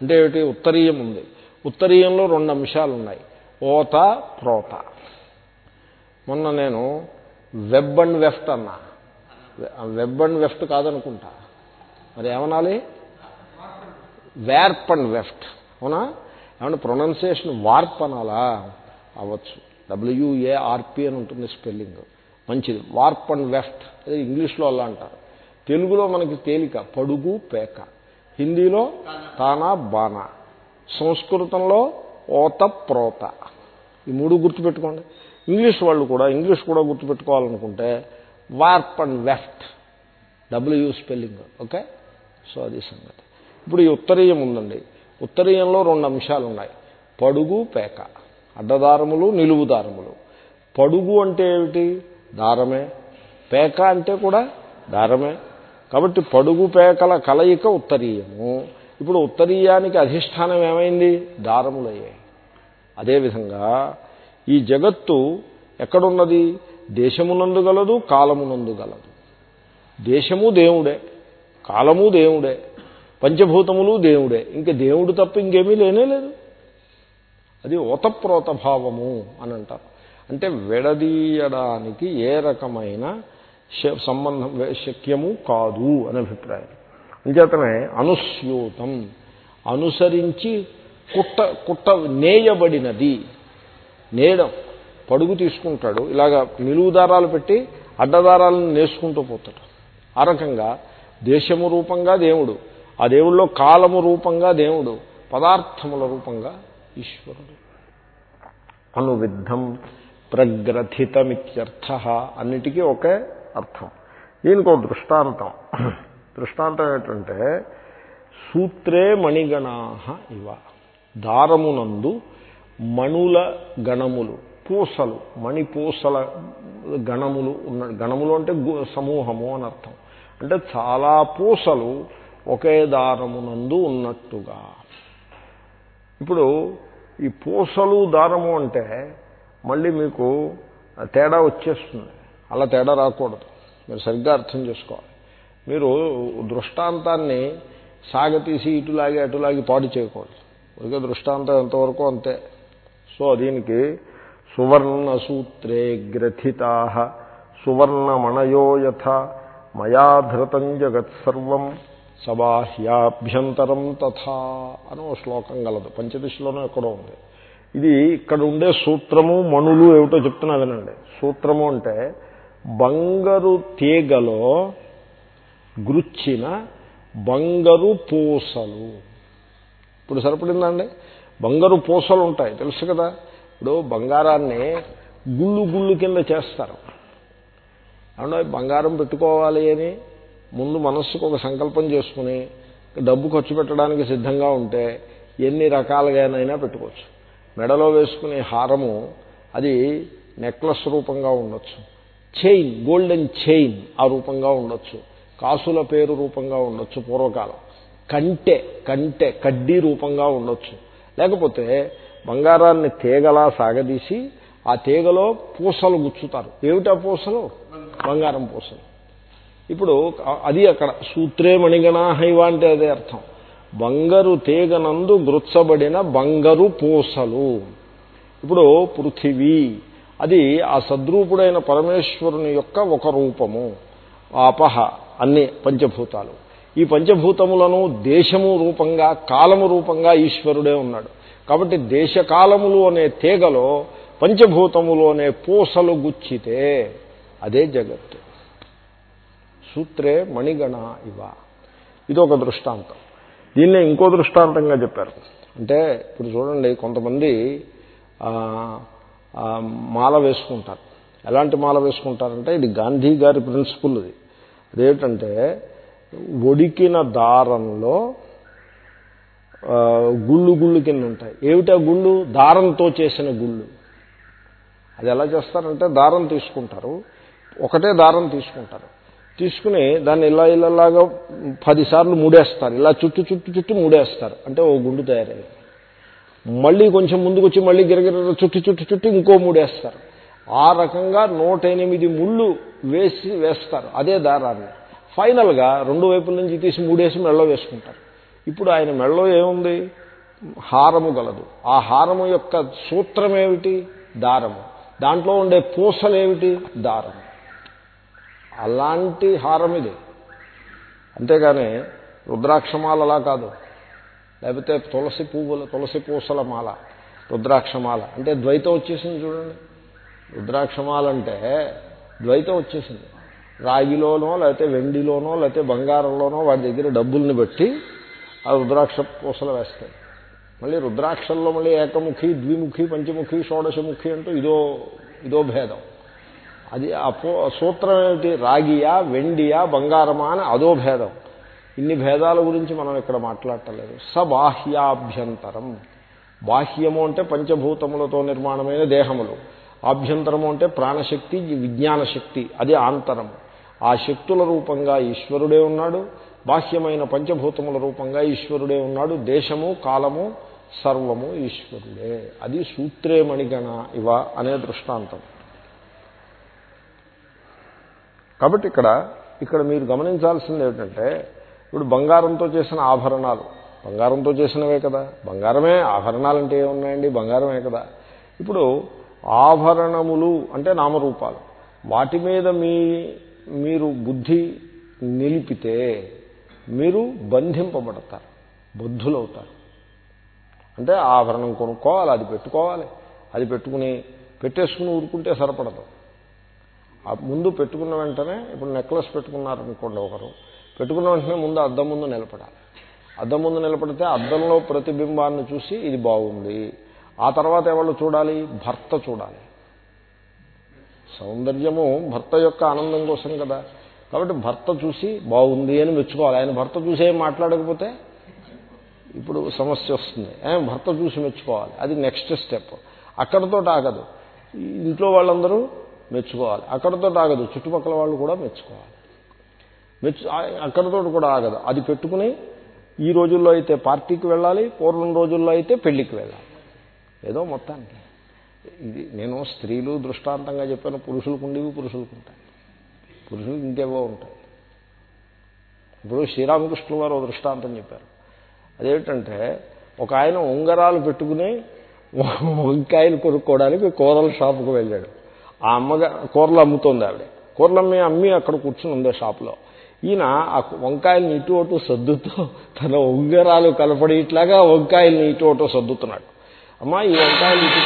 అంటే ఏమిటి? ఉత్తరీయం ఉంది. ఉత్తరీయంలో రెండు అంశాలు ఉన్నాయి ఓత ప్రోత. మొన్న నేను వెబ్ అండ్ వెఫ్ట్ అన్నా. వెబ్ అండ్ వెఫ్ట్ కాదనుకుంటా. మరి ఏమనాలి? Warp and weft. అవునా? ఏమన్నా ప్రొనౌన్సియేషన్ వార్ప్ అనాలా? అవ్వచ్చు. డబ్ల్యూఏఆర్పి అని ఉంటుంది స్పెల్లింగ్. మంచిది. Warp and weft. అదే ఇంగ్లీష్లో అలా అంటారు. తెలుగులో మనకి తేలిక పడుగు పేక. హిందీలో తానా బానా. సంస్కృతంలో ఓత ప్రోత. ఈ మూడు గుర్తుపెట్టుకోండి. ఇంగ్లీష్ వాళ్ళు కూడా ఇంగ్లీష్ కూడా గుర్తుపెట్టుకోవాలనుకుంటే warp and weft. W spelling. Okay? So అది సంగతి. ఇప్పుడు ఈ ఉత్తరీయం ఉందండి. ఉత్తరీయంలో రెండు అంశాలు ఉన్నాయి. పడుగు పేక. అడ్డదారములు నిలువు దారములు పడుగు అంటే ఏమిటి? దారమే. పేక అంటే కూడా దారమే. కాబట్టి పడుగు పేకల కలయిక ఉత్తరీయము. ఇప్పుడు ఉత్తరీయానికి అధిష్టానం ఏమైంది? దారములయ్యాయి. అదేవిధంగా ఈ జగత్తు ఎక్కడున్నది? దేశమునందు గలదు కాలమునందు గలదు. దేశము దేవుడే కాలము దేవుడే పంచభూతములు దేవుడే. ఇంక దేవుడు తప్ప ఇంకేమీ లేనే లేదు. అది ఓతప్రోత భావము అని అంటారు. అంటే విడదీయడానికి ఏ రకమైన సంబంధం శక్యము కాదు అని అభిప్రాయం. అంచేతనే అనుస్యూతం. అనుసరించి కుట్ట కుట్ట నేయబడినది. నేయడం పడుగు తీసుకుంటాడు. ఇలాగా నిలువు దారాలు పెట్టి అడ్డదారాలను నేసుకుంటూ పోతాడు. ఆ రకంగా దేశము రూపంగా దేవుడు ఆ దేవుళ్ళో కాలము రూపంగా దేవుడు పదార్థముల రూపంగా ఈశ్వరుడు. అనువిద్ధం ప్రగ్రథితమిత్యర్థ. అన్నిటికీ ఒకే అర్థం. దీనికి ఒక దృష్టాంతం. దృష్టాంతం ఏంటంటే సూత్రే మణిగణా ఇవ. దారమునందు మణుల గణములు పూసలు మణిపూసల గణములు ఉన్న గణములు అంటే గు- సమూహము అని అర్థం. అంటే చాలా పూసలు ఒకే దారమునందు ఉన్నట్టుగా. ఇప్పుడు ఈ పూసలు దారము అంటే మళ్ళీ మీకు తేడా వచ్చేస్తుంది. అలా తేడా రాకూడదు. మీరు సరిగ్గా అర్థం చేసుకోవాలి. మీరు దృష్టాంతాన్ని సాగతీసి ఇటులాగి అటులాగి పాడు చేయకూడదు. ఇక దృష్టాంతం ఎంతవరకు అంతే. సో దీనికి సువర్ణ సూత్రే గ్రథితా. సువర్ణమణయో యథ మయా ధృతం జగత్సర్వం సబాహ్యాభ్యంతరం తథా అని ఓ శ్లోకం గలదు. పంచదశలోనూ ఎక్కడో ఉంది. ఇది ఇక్కడ ఉండే సూత్రము మణులు ఏమిటో చెప్తున్నా వినండి. సూత్రము అంటే బంగారు తీగలో గుచ్చిన బంగారు పూసలు. ఇప్పుడు సరిపడిందండి? బంగారు పూసలు ఉంటాయి తెలుసు కదా? ఇప్పుడు బంగారాన్ని గుళ్ళు గుళ్ళు కింద చేస్తారు. అవునా బంగారం పెట్టుకోవాలి అని ముందు మనస్సుకు ఒక సంకల్పం చేసుకుని డబ్బు ఖర్చు పెట్టడానికి సిద్ధంగా ఉంటే ఎన్ని రకాలుగానైనా పెట్టుకోవచ్చు. మెడలో వేసుకునే హారము అది నెక్లెస్ రూపంగా ఉండొచ్చు. చైన్ గోల్డెన్ చైన్ ఆ రూపంగా ఉండొచ్చు. కాసుల పేరు రూపంగా ఉండొచ్చు పూర్వకాలం. కంటె కంటె కడ్డీ రూపంగా ఉండొచ్చు. లేకపోతే బంగారాన్ని తీగలా సాగదీసి ఆ తీగలో పూసలు గుచ్చుతారు. ఏమిటా పూసలు? బంగారం పూసలు. ఇప్పుడు అది అక్కడ సూత్రే మణిగణా హైవ అంటే అదే అర్థం. బంగారు తీగనందు గృత్సబడిన బంగారు పూసలు. ఇప్పుడు పృథివీ. అది ఆ సద్రూపుడైన పరమేశ్వరుని యొక్క ఒక రూపము. అపహ అన్ని పంచభూతాలు. ఈ పంచభూతములను దేశము రూపంగా కాలము రూపంగా ఈశ్వరుడే ఉన్నాడు. కాబట్టి దేశకాలములు అనే తీగలో పంచభూతములు అనే పూసలు గుచ్చితే అదే జగత్తు. సూత్రే మణిగణ ఇవ. ఇది ఒక దృష్టాంతం. దీన్నే ఇంకో దృష్టాంతంగా చెప్పారు. అంటే ఇప్పుడు చూడండి కొంతమంది మాల వేసుకుంటారు. ఎలాంటి మాల వేసుకుంటారంటే ఇది గాంధీ గారి ప్రిన్సిపుల్ ఇది అదేంటంటే ఒడికిన దారంలో గుళ్ళు గుళ్ళు కింద ఉంటాయి. ఏమిటా గుళ్ళు? దారంతో చేసిన గుళ్ళు. అది ఎలా చేస్తారంటే దారం తీసుకుంటారు. ఒకటే దారం తీసుకుంటారు. తీసుకుని దాన్ని ఇలా ఇలాగా పదిసార్లు మూడేస్తారు. ఇలా చుట్టూ చుట్టూ చుట్టూ మూడేస్తారు. అంటే ఓ గుండు తయారైంది. మళ్ళీ కొంచెం ముందుకొచ్చి మళ్ళీ గిరగిర చుట్టి చుట్టి చుట్టి ఇంకో మూడేస్తారు. ఆ రకంగా నూట ఎనిమిది ముళ్ళు వేసి వేస్తారు అదే దారాన్ని. ఫైనల్గా రెండు వైపుల నుంచి తీసి మూడేసి మెళ్ళో వేసుకుంటారు. ఇప్పుడు ఆయన మెళ్ళో ఏముంది? హారము గలదు. ఆ హారము యొక్క సూత్రం ఏమిటి దారము. దాంట్లో ఉండే పూసలేమిటి? దారము. అలాంటి హారం ఇది అంతేగాని రుద్రాక్షమాల అలా కాదు. లేకపోతే తులసి పువ్వుల తులసి పూసల మాల రుద్రాక్షమాల. అంటే ద్వైతం వచ్చేసింది చూడండి. రుద్రాక్షమాల అంటే ద్వైతం వచ్చేసింది. రాగిలోనో లేకపోతే వెండిలోనో లేకపోతే బంగారంలోనో వాడి దగ్గర డబ్బుల్ని బట్టి ఆ రుద్రాక్ష పూసలు వేస్తాయి. మళ్ళీ రుద్రాక్షల్లో మళ్ళీ ఏకముఖి ద్విముఖి పంచముఖి షోడశముఖి అంటూ ఇదో ఇదో భేదం. అది ఆ సూత్రం ఏమిటి? రాగియా వెండియా బంగారమా అని అదో భేదం. ఇన్ని భేదాల గురించి మనం ఇక్కడ మాట్లాడటలేదు. సబాహ్యాభ్యంతరం. బాహ్యము అంటే పంచభూతములతో నిర్మాణమైన దేహములు. ఆభ్యంతరము అంటే ప్రాణశక్తి విజ్ఞాన శక్తి అది ఆంతరము ఆ శక్తుల రూపంగా ఈశ్వరుడే ఉన్నాడు. బాహ్యమైన పంచభూతముల రూపంగా ఈశ్వరుడే ఉన్నాడు. దేశము కాలము సర్వము ఈశ్వరుడే. అది సూత్రే మణిగణ ఇవ అనే దృష్టాంతం. కాబట్టి ఇక్కడ ఇక్కడ మీరు గమనించాల్సింది ఏమిటంటే ఇప్పుడు బంగారంతో చేసిన ఆభరణాలు. బంగారంతో చేసినవే కదా. బంగారమే ఆభరణాలు అంటే ఏమున్నాయండి? బంగారమే కదా. ఇప్పుడు ఆభరణములు అంటే నామరూపాలు. వాటి మీద మీ మీరు బుద్ధి నిలిపితే మీరు బంధింపబడతారు. బుద్ధులవుతారు. అంటే ఆభరణం కొనుక్కోవాలి అది పెట్టుకోవాలి. అది పెట్టుకుని పెట్టేసుకుని ఊరుకుంటే సరిపడదు. ముందు పెట్టుకున్న వెంటనే ఇప్పుడు నెక్లెస్ పెట్టుకున్నారనుకోండి ఒకరు పెట్టుకున్న వెంటనే ముందు అద్దం ముందు నిలబడాలి. అద్దం ముందు నిలబడితే అద్దంలో ప్రతిబింబాన్ని చూసి ఇది బాగుంది. ఆ తర్వాత ఎవరు చూడాలి? భర్త చూడాలి. సౌందర్యము భర్త యొక్క ఆనందం కోసం కదా. కాబట్టి భర్త చూసి బాగుంది అని మెచ్చుకోవాలి. ఆయన భర్త చూసి ఏం మాట్లాడకపోతే ఇప్పుడు సమస్య వస్తుంది. ఆయన భర్త చూసి మెచ్చుకోవాలి. అది నెక్స్ట్ స్టెప్ అక్కడతో ఆగదు. ఇంట్లో వాళ్ళందరూ మెచ్చుకోవాలి. అక్కడతో ఆగదు. చుట్టుపక్కల వాళ్ళు కూడా మెచ్చుకోవాలి. మెచ్చు అక్కడతో కూడా ఆగదు. అది పెట్టుకుని ఈ రోజుల్లో అయితే పార్టీకి వెళ్ళాలి పూర్వం రోజుల్లో అయితే పెళ్ళికి వెళ్ళాలి. ఏదో మొత్తానికి. ఇది నేను స్త్రీలు దృష్టాంతంగా చెప్పాను పురుషులకు ఉండేవి పురుషులకు ఉంటాయి. పురుషులకు ఇంకేవో ఉంటాయి. ఇప్పుడు శ్రీరామకృష్ణుల వారు దృష్టాంతం చెప్పారు. అదేమిటంటే ఒక ఆయన ఉంగరాలు పెట్టుకుని వంకాయలు కొనుక్కోవడానికి కూరల షాపుకు వెళ్ళాడు. ఆ అమ్మగా కూరలు అమ్ముతోంది ఆవిడ. కూరలు అమ్మి అమ్మి అక్కడ కూర్చుని ఉంది షాపులో. ఈయన ఆ వంకాయలను ఇటు అటు సర్దుతూ తన ఉంగరాలు కనపడేట్లాగా వంకాయల్ని ఇటు అటు సర్దుతున్నాడు. అమ్మా ఈ వంకాయలు ఇటు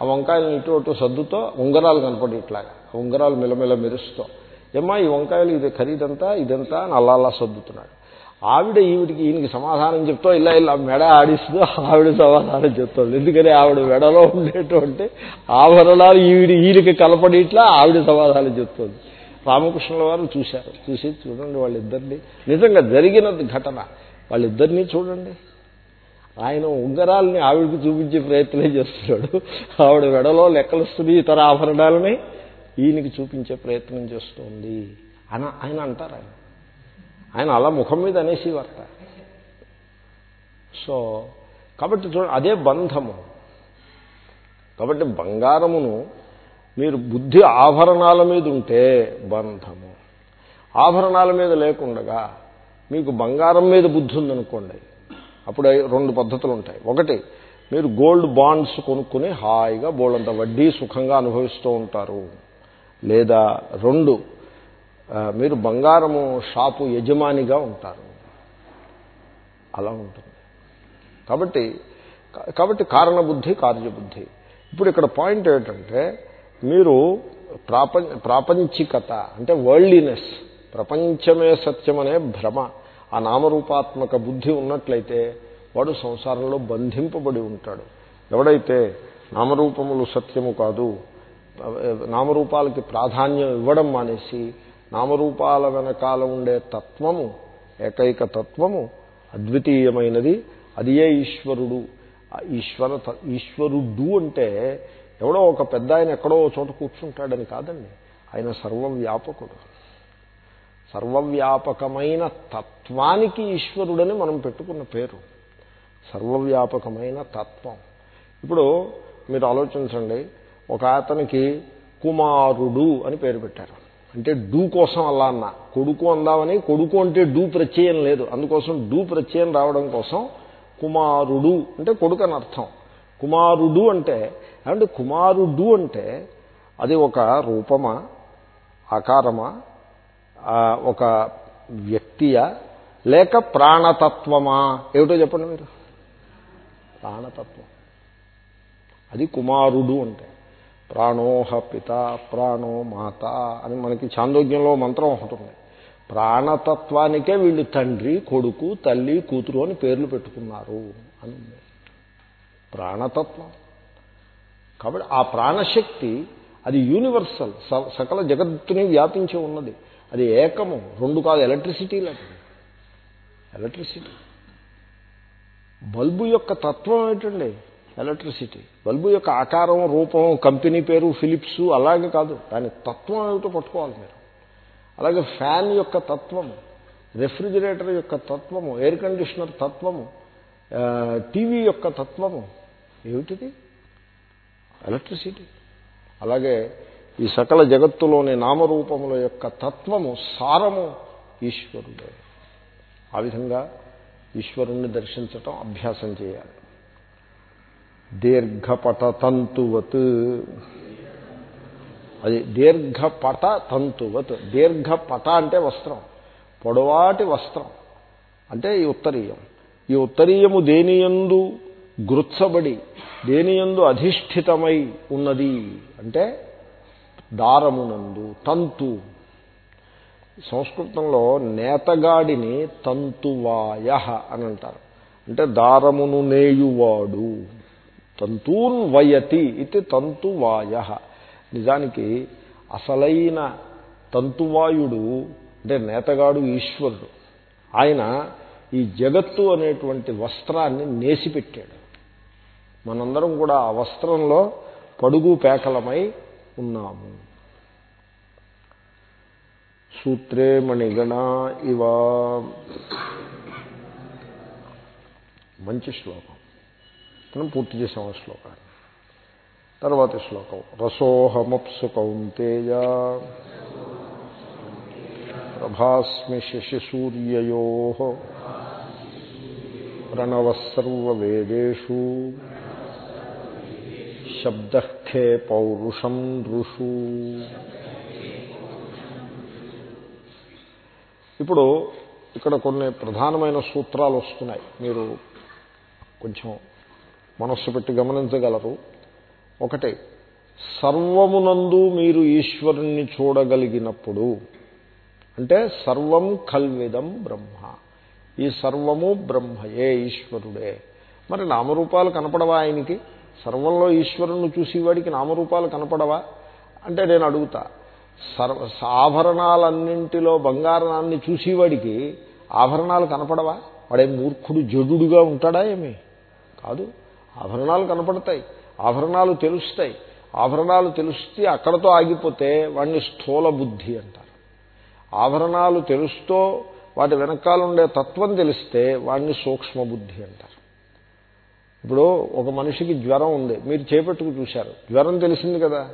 ఆ వంకాయలను ఇటు అటు సర్దుతో ఉంగరాలు కనపడేట్లాగా ఉంగరాలు మిలమిల మెరుస్తూ ఏమ్మా ఈ వంకాయలు ఇది ఖరీదంతా ఇదంతా? అని అలా అలా సర్దుతున్నాడు. ఆవిడ ఈవిడికి ఈయనకి సమాధానం చెప్తూ ఇలా ఇలా మెడ ఆడిస్తూ ఆవిడ సమాధానం చెప్తాడు ఎందుకని ఆవిడ మెడలో ఉండేటువంటి ఆభరణాలు ఈవిడ ఈయనకి కలపడి ఇట్లా ఆవిడ సమాధానం చెప్తుంది. రామకృష్ణుల వారు చూశారు. చూసి చూడండి వాళ్ళిద్దరిని. నిజంగా జరిగిన ఘటన. వాళ్ళిద్దరినీ చూడండి. ఆయన ఉంగరాలని ఆవిడకి చూపించే ప్రయత్నం చేస్తున్నాడు. ఆవిడ మెడలో లెక్కలుస్తుంది ఇతర ఆభరణాలని. ఈయనకి చూపించే ప్రయత్నం చేస్తోంది అని ఆయన అంటారు ఆయన. ఆయన అలా ముఖం మీద అనేసి వర్త సో కాబట్టి చూడండి అదే బంధము. కాబట్టి బంగారమును మీరు బుద్ధి ఆభరణాల మీద ఉంటే బంధము. ఆభరణాల మీద లేకుండగా మీకు బంగారం మీద బుద్ధి ఉందనుకోండి అప్పుడు రెండు పద్ధతులు ఉంటాయి. ఒకటి మీరు గోల్డ్ బాండ్స్ కొనుక్కుని హాయిగా బోళ్ళంత వడ్డీ సుఖంగా అనుభవిస్తూ ఉంటారు. లేదా రెండు మీరు బంగారము షాపు యజమానిగా ఉంటారు. అలా ఉంటుంది. కాబట్టి కాబట్టి కారణబుద్ధి కార్యబుద్ధి. ఇప్పుడు ఇక్కడ పాయింట్ ఏంటంటే మీరు ప్రాపంచ ప్రాపంచికత అంటే వరల్డ్లీనెస్ ప్రపంచమే సత్యమనే భ్రమ ఆ నామరూపాత్మక బుద్ధి ఉన్నట్లయితే వాడు సంసారంలో బంధింపబడి ఉంటాడు. ఎవడైతే నామరూపములు సత్యము కాదు నామరూపాలకి ప్రాధాన్యం ఇవ్వడం మానేసి నామరూపాల వెనకాల ఉండే తత్వము ఏకైక తత్వము అద్వితీయమైనది అది ఏ ఈశ్వరుడు ఈశ్వర ఈశ్వరుడు అంటే ఎవడో ఒక పెద్ద ఆయన ఎక్కడో చోట కూర్చుంటాడని కాదండి. ఆయన సర్వవ్యాపకుడు. సర్వవ్యాపకమైన తత్వానికి ఈశ్వరుడని మనం పెట్టుకున్న పేరు. సర్వవ్యాపకమైన తత్వం. ఇప్పుడు మీరు ఆలోచించండి. ఒక అతనికి కుమారుడు అని పేరు పెట్టారు. అంటే డూ కోసం అలా అన్న. కొడుకు అందామని కొడుకు అంటే డూ ప్రత్యయం లేదు. అందుకోసం డూ ప్రత్యయం రావడం కోసం కుమారుడు అంటే కొడుకు అని అర్థం. కుమారుడు అంటే ఏమంటే కుమారుడు అంటే అది ఒక రూపమా ఆకారమా ఒక వ్యక్తియా లేక ప్రాణతత్వమా? ఏమిటో చెప్పండి మీరు. ప్రాణతత్వం. అది కుమారుడు అంటే. ప్రాణోహ పిత ప్రాణో మాత అని మనకి చాందోగ్యంలో మంత్రం ఒకటి ఉంది. ప్రాణతత్వానికే వీళ్ళు తండ్రి కొడుకు తల్లి కూతురు అని పేర్లు పెట్టుకున్నారు అని ప్రాణతత్వం. కాబట్టి ఆ ప్రాణశక్తి అది యూనివర్సల్ సకల జగత్తుని వ్యాపించి ఉన్నది. అది ఏకము రెండు కాదు ఎలక్ట్రిసిటీ లాంటిది. ఎలక్ట్రిసిటీ. బల్బు యొక్క తత్వం ఏంటండి ఎలక్ట్రిసిటీ. బల్బు యొక్క ఆకారం రూపం కంపెనీ పేరు ఫిలిప్స్ అలాగే కాదు. దాని తత్వం ఏమిటో పట్టుకోవాలి మీరు. అలాగే ఫ్యాన్ యొక్క తత్వము రెఫ్రిజిరేటర్ యొక్క తత్వము ఎయిర్ కండిషనర్ తత్వము టీవీ యొక్క తత్వము ఏమిటిది? ఎలక్ట్రిసిటీ అలాగే ఈ సకల జగత్తులోని నామరూపముల యొక్క తత్వము సారము ఈశ్వరుడే. ఆ విధంగా ఈశ్వరుణ్ణి దర్శించటం అభ్యాసం చేయాలి. దీర్ఘపట తంతువత్. అది దీర్ఘపట తంతువత్. దీర్ఘపట అంటే వస్త్రం. పొడవాటి వస్త్రం. అంటే ఈ ఉత్తరీయం. ఈ ఉత్తరీయము దేనియందు? గృత్సబడి దేనియందు అధిష్ఠితమై ఉన్నది అంటే దారమునందు తంతు. సంస్కృతంలో నేతగాడిని తంతువాయ అని అంటారు అంటే దారమును నేయువాడు. తంతూన్ వయతి ఇది తంతువాయ. నిజానికి అసలైన తంతువాయుడు అంటే నేతగాడు ఈశ్వరుడు. ఆయన ఈ జగత్తు అనేటువంటి వస్త్రాన్ని నేసిపెట్టాడు. మనందరం కూడా ఆ వస్త్రంలో పడుగు పేకలమై ఉన్నాము. సూత్రే మణిగణ ఇవ. మంచి శ్లోకం. మనం పూర్తి చేసాం ఆ శ్లోకాన్ని. తర్వాతి శ్లోకం. రసోహమప్సు కౌంతేయ. ప్రభాస్మి శశిసూర్యయో ప్రణవసర్వేదేషు శబ్దఖే పౌరుషం ఋషు. ఇప్పుడు ఇక్కడ కొన్ని ప్రధానమైన సూత్రాలు వస్తున్నాయి. మీరు కొంచెం మనస్సు పెట్టి గమనించగలరు. ఒకటి సర్వమునందు మీరు ఈశ్వరుణ్ణి చూడగలిగినప్పుడు అంటే సర్వం కల్విదం బ్రహ్మ. ఈ సర్వము బ్రహ్మయే ఈశ్వరుడే. మరి నామరూపాలు కనపడవా ఆయనకి? సర్వంలో ఈశ్వరుణ్ణి చూసేవాడికి నామరూపాలు కనపడవా? అంటే నేను అడుగుతా. సర్వ ఆభరణాలన్నింటిలో బంగారాన్ని చూసేవాడికి ఆభరణాలు కనపడవా? వాడే మూర్ఖుడు జడుడుగా ఉంటాడా ఏమి? కాదు. ఆభరణాలు కనపడతాయి. ఆభరణాలు తెలుస్తాయి. ఆభరణాలు తెలిస్తే అక్కడతో ఆగిపోతే వాడిని స్థూల బుద్ధి అంటారు. ఆభరణాలు తెలుస్తూ వాటి వెనకాలండే తత్వం తెలిస్తే వాడిని సూక్ష్మ బుద్ధి అంటారు. ఇప్పుడు ఒక మనిషికి జ్వరం ఉంది. మీరు చేపట్టుకు చూశారు. జ్వరం తెలిసింది కదా.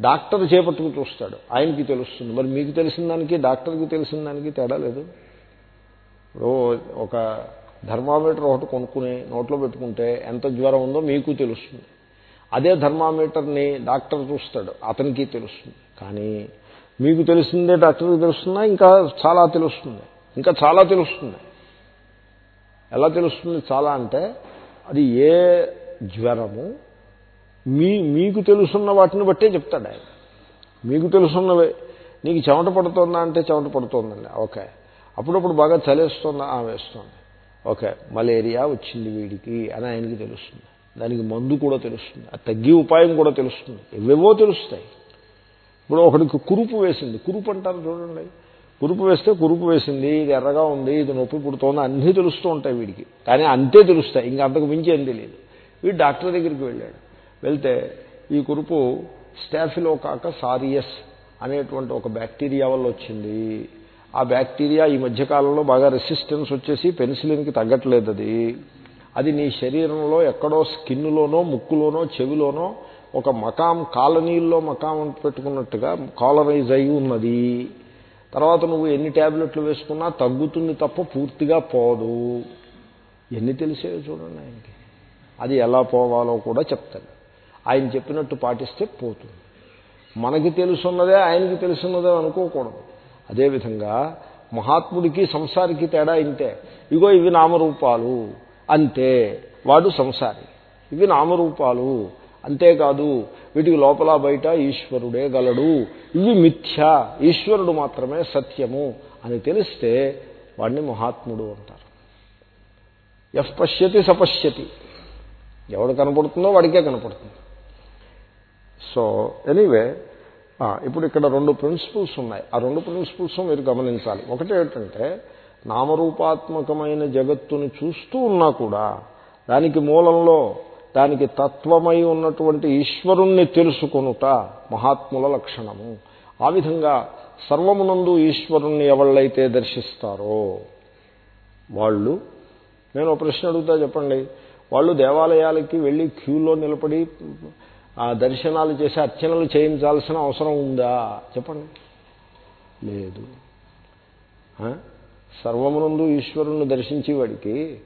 డాక్టర్ చేపట్టుకు చూస్తాడు. ఆయనకి తెలుస్తుంది. మరి మీకు తెలిసిన దానికి డాక్టర్కి తెలిసిన దానికి తేడా లేదు? ఇప్పుడు ఒక థర్మామీటర్ ఒకటి కొనుక్కుని నోట్లో పెట్టుకుంటే ఎంత జ్వరం ఉందో మీకు తెలుస్తుంది. అదే థర్మామీటర్ని డాక్టర్ చూస్తాడు. అతనికి తెలుస్తుంది. కానీ మీకు తెలిసిందే డాక్టర్కి తెలుస్తుందా? ఇంకా చాలా తెలుస్తుంది. ఇంకా చాలా తెలుస్తుంది. ఎలా తెలుస్తుంది? చాలా అంటే అది ఏ జ్వరము మీ మీకు తెలుసున్న వాటిని బట్టే చెప్తాడు ఆయన. మీకు తెలుసున్నవే. నీకు చెమట పడుతుందా అంటే చెమట పడుతోందండి. ఓకే. అప్పుడప్పుడు బాగా చలేస్తుందా ఆ వేస్తుంది. ఓకే. మలేరియా వచ్చింది వీడికి అని ఆయనకి తెలుస్తుంది. దానికి మందు కూడా తెలుస్తుంది. అది తగ్గి ఉపాయం కూడా తెలుస్తుంది. ఎవేవో తెలుస్తాయి. ఇప్పుడు ఒకడికి కురుపు వేసింది. కురుపు అంటారు చూడండి. కురుపు వేస్తే కురుపు వేసింది ఇది ఎర్రగా ఉంది ఇది నొప్పి పుడుతోంది అన్నీ తెలుస్తూ ఉంటాయి వీడికి. కానీ అంతే తెలుస్తాయి ఇంకా అంతకు మించి ఏం తెలియదు. వీడు డాక్టర్ దగ్గరికి వెళ్ళాడు. వెళ్తే ఈ కురుపు స్టాఫిలో కాక సారియస్ అనేటువంటి ఒక బ్యాక్టీరియా వల్ల వచ్చింది. ఆ బ్యాక్టీరియా ఈ మధ్యకాలంలో బాగా రెసిస్టెన్స్ వచ్చేసి పెన్సిలిన్కి తగ్గట్లేదు అది. అది నీ శరీరంలో ఎక్కడో స్కిన్లోనో ముక్కులోనో చెవిలోనో ఒక మకాం కాలనీల్లో మకాం పెట్టుకున్నట్టుగా కాలరైజ్ అయి ఉన్నది. తర్వాత నువ్వు ఎన్ని ట్యాబ్లెట్లు వేసుకున్నా తగ్గుతుంది తప్ప పూర్తిగా పోదు. ఎన్ని తెలిసేవి చూడండి ఆయనకి. అది ఎలా పోవాలో కూడా చెప్తాడు. ఆయన చెప్పినట్టు పాటిస్తే పోతుంది. మనకి తెలుసున్నదే ఆయనకి తెలుసున్నదే అనుకోకూడదు. అదేవిధంగా మహాత్ముడికి సంసారికి తేడా ఇంతే. ఇగో ఇవి నామరూపాలు. అంతే. వాడు సంసారి. ఇవి నామరూపాలు. అంతేకాదు వీటికి లోపల బయట ఈశ్వరుడే గలడు. ఇవి మిథ్య. ఈశ్వరుడు మాత్రమే సత్యము అని తెలిస్తే వాడిని మహాత్ముడు అంటారు. ఎఫ్ పశ్యతి సపశ్యతి ఎవడు కనపడుతుందో వాడికే కనపడుతుంది. సో ఎనీవే ఇప్పుడు ఇక్కడ రెండు ప్రిన్సిపల్స్ ఉన్నాయి. ఆ రెండు ప్రిన్సిపల్స్ మీరు గమనించాలి. ఒకటి ఏంటంటే నామరూపాత్మకమైన జగత్తుని చూస్తూ ఉన్నా కూడా దానికి మూలంలో దానికి తత్వమై ఉన్నటువంటి ఈశ్వరుణ్ణి తెలుసుకొనుట మహాత్ముల లక్షణము. ఆ విధంగా సర్వమునందు ఈశ్వరుణ్ణి ఎవళ్ళైతే దర్శిస్తారో వాళ్ళు నేను ఒక ప్రశ్న అడుగుతా చెప్పండి. వాళ్ళు దేవాలయాలకి వెళ్ళి క్యూలో నిలబడి ఆ దర్శనాలు చేసి అర్చనలు చేయించాల్సిన అవసరం ఉందా? చెప్పండి. లేదు. సర్వమునందు ఈశ్వరుణ్ణి దర్శించేవాడికి